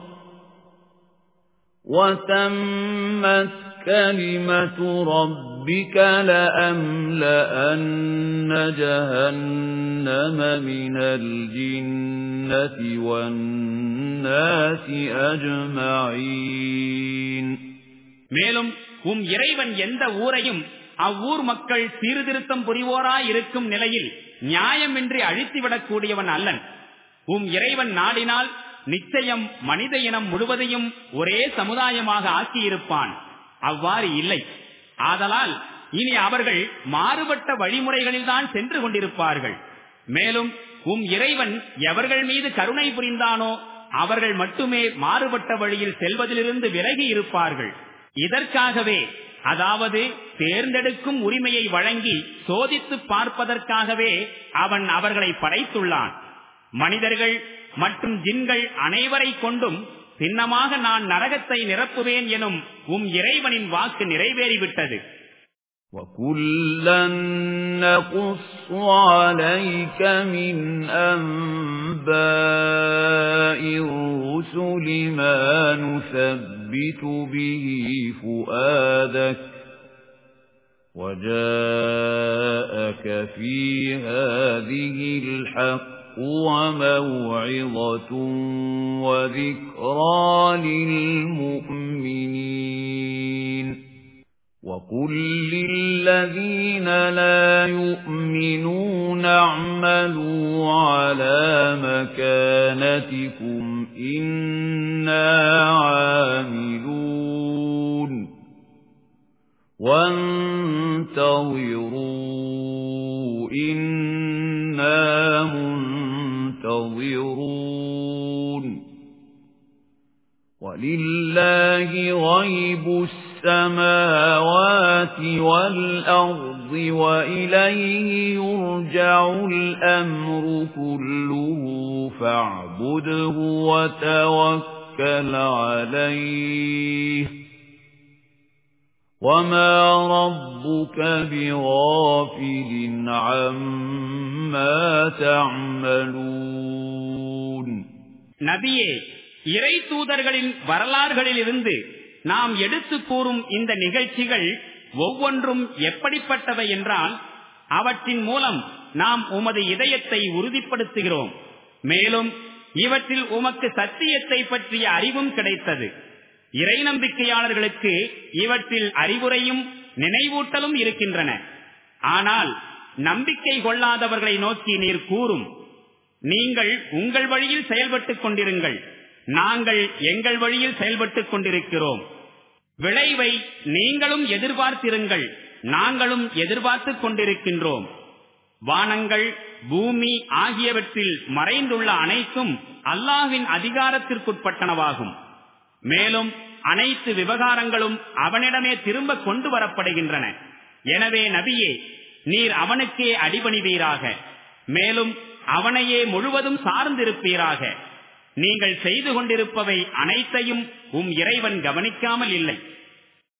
Speaker 1: وَتَمَّتْ كَلِمَةُ رَبِّكَ لَأَمْلَأَنَّ جَهَنَّمَ مِنَ الْجِنَّةِ وَالنَّاسِ
Speaker 2: أَجْمَعِينَ மேலும் உம் இறைவன் எந்த ஊரையும் அவ்வூர் மக்கள் சீர்திருத்தம் புரிவோராயிருக்கும் நிலையில் நியாயமின்றி அழித்துவிடக் கூடியவன் அல்லன் உம் இறைவன் நாடினால் நிச்சயம் மனித இனம் முழுவதையும் ஒரே சமுதாயமாக ஆக்கியிருப்பான் அவ்வாறு இல்லை ஆதலால் இனி அவர்கள் மாறுபட்ட வழிமுறைகளில் தான் சென்று கொண்டிருப்பார்கள் மேலும் உம் இறைவன் எவர்கள் மீது கருணை புரிந்தானோ அவர்கள் மட்டுமே மாறுபட்ட வழியில் செல்வதிலிருந்து விலகி இருப்பார்கள் இதற்காகவே அதாவது தேர்ந்தெடுக்கும் உரிமையை வழங்கி சோதித்து பார்ப்பதற்காகவே அவன் அவர்களை படைத்துள்ளான் மனிதர்கள் மற்றும் ஜின்கள் அனைவரை கொண்டும் சின்னமாக நான் நரகத்தை நிரப்புவேன் எனும் உம் இறைவனின் வாக்கு நிறைவேறிவிட்டது
Speaker 1: وَكُلًّا عَلَيْكَ مِنْ أَنْبَاءِ الرُّسُلِ مَا نُثَبِّتُ بِهِ فُؤَادَكَ وَجَاءَكَ فِي هَذِهِ الْحَقِّ وَمَوْعِظَةٌ وَذِكْرَى لِلْمُؤْمِنِينَ وَقُل لِّلَّذِينَ لَا يُؤْمِنُونَ اعْمَلُوا عَلَى مَكَانَتِكُمْ إِنَّا عَامِلُونَ وَانتَظِرُوا إِنَّا مُنتَظِرُونَ ينتظرون ولله غيب السماوات والأرض وإليه يرجع الأمر كله فاعبده وتوكل عليه وَمَا رَبُّكَ بِغَافِلٍ عَمَّا
Speaker 2: تَعْمَلُونَ நபியே இறை தூதர்களின் வரலாறுகளிலிருந்து நாம் எடுத்து கூறும் இந்த நிகழ்ச்சிகள் ஒவ்வொன்றும் எப்படிப்பட்டவை என்றால் அவற்றின் மூலம் நாம் உமது இதயத்தை உறுதிப்படுத்துகிறோம் மேலும் இவற்றில் உமக்கு சத்தியத்தை பற்றிய அறிவும் கிடைத்தது இறை நம்பிக்கையாளர்களுக்கு இவற்றில் அறிவுரையும் நினைவூட்டலும் இருக்கின்றன ஆனால் நம்பிக்கை கொள்ளாதவர்களை நோக்கி நீர் கூறும் நீங்கள் உங்கள் வழியில் செயல்பட்டுக் கொண்டிருங்கள் நாங்கள் எங்கள் வழியில் செயல்பட்டுக் கொண்டிருக்கிறோம் விளைவை நீங்களும் எதிர்பார்த்திருங்கள் நாங்களும் எதிர்பார்த்துக் கொண்டிருக்கின்றோம் வானங்கள் பூமி ஆகியவற்றில் மறைந்துள்ள அனைத்தும் அல்லாஹின் அதிகாரத்திற்குட்பட்டனவாகும் மேலும் அனைத்து விவகாரங்களும் அவனிடமே திரும்ப கொண்டு வரப்படுகின்றன எனவே நபியே நீர் அவனுக்கே அடிபணிவீராக மேலும் அவனையே முழுவதும் சார்ந்திருப்பீராக நீங்கள் செய்து கொண்டிருப்பவை அனைத்தையும் உம் இறைவன் கவனிக்காமல் இல்லை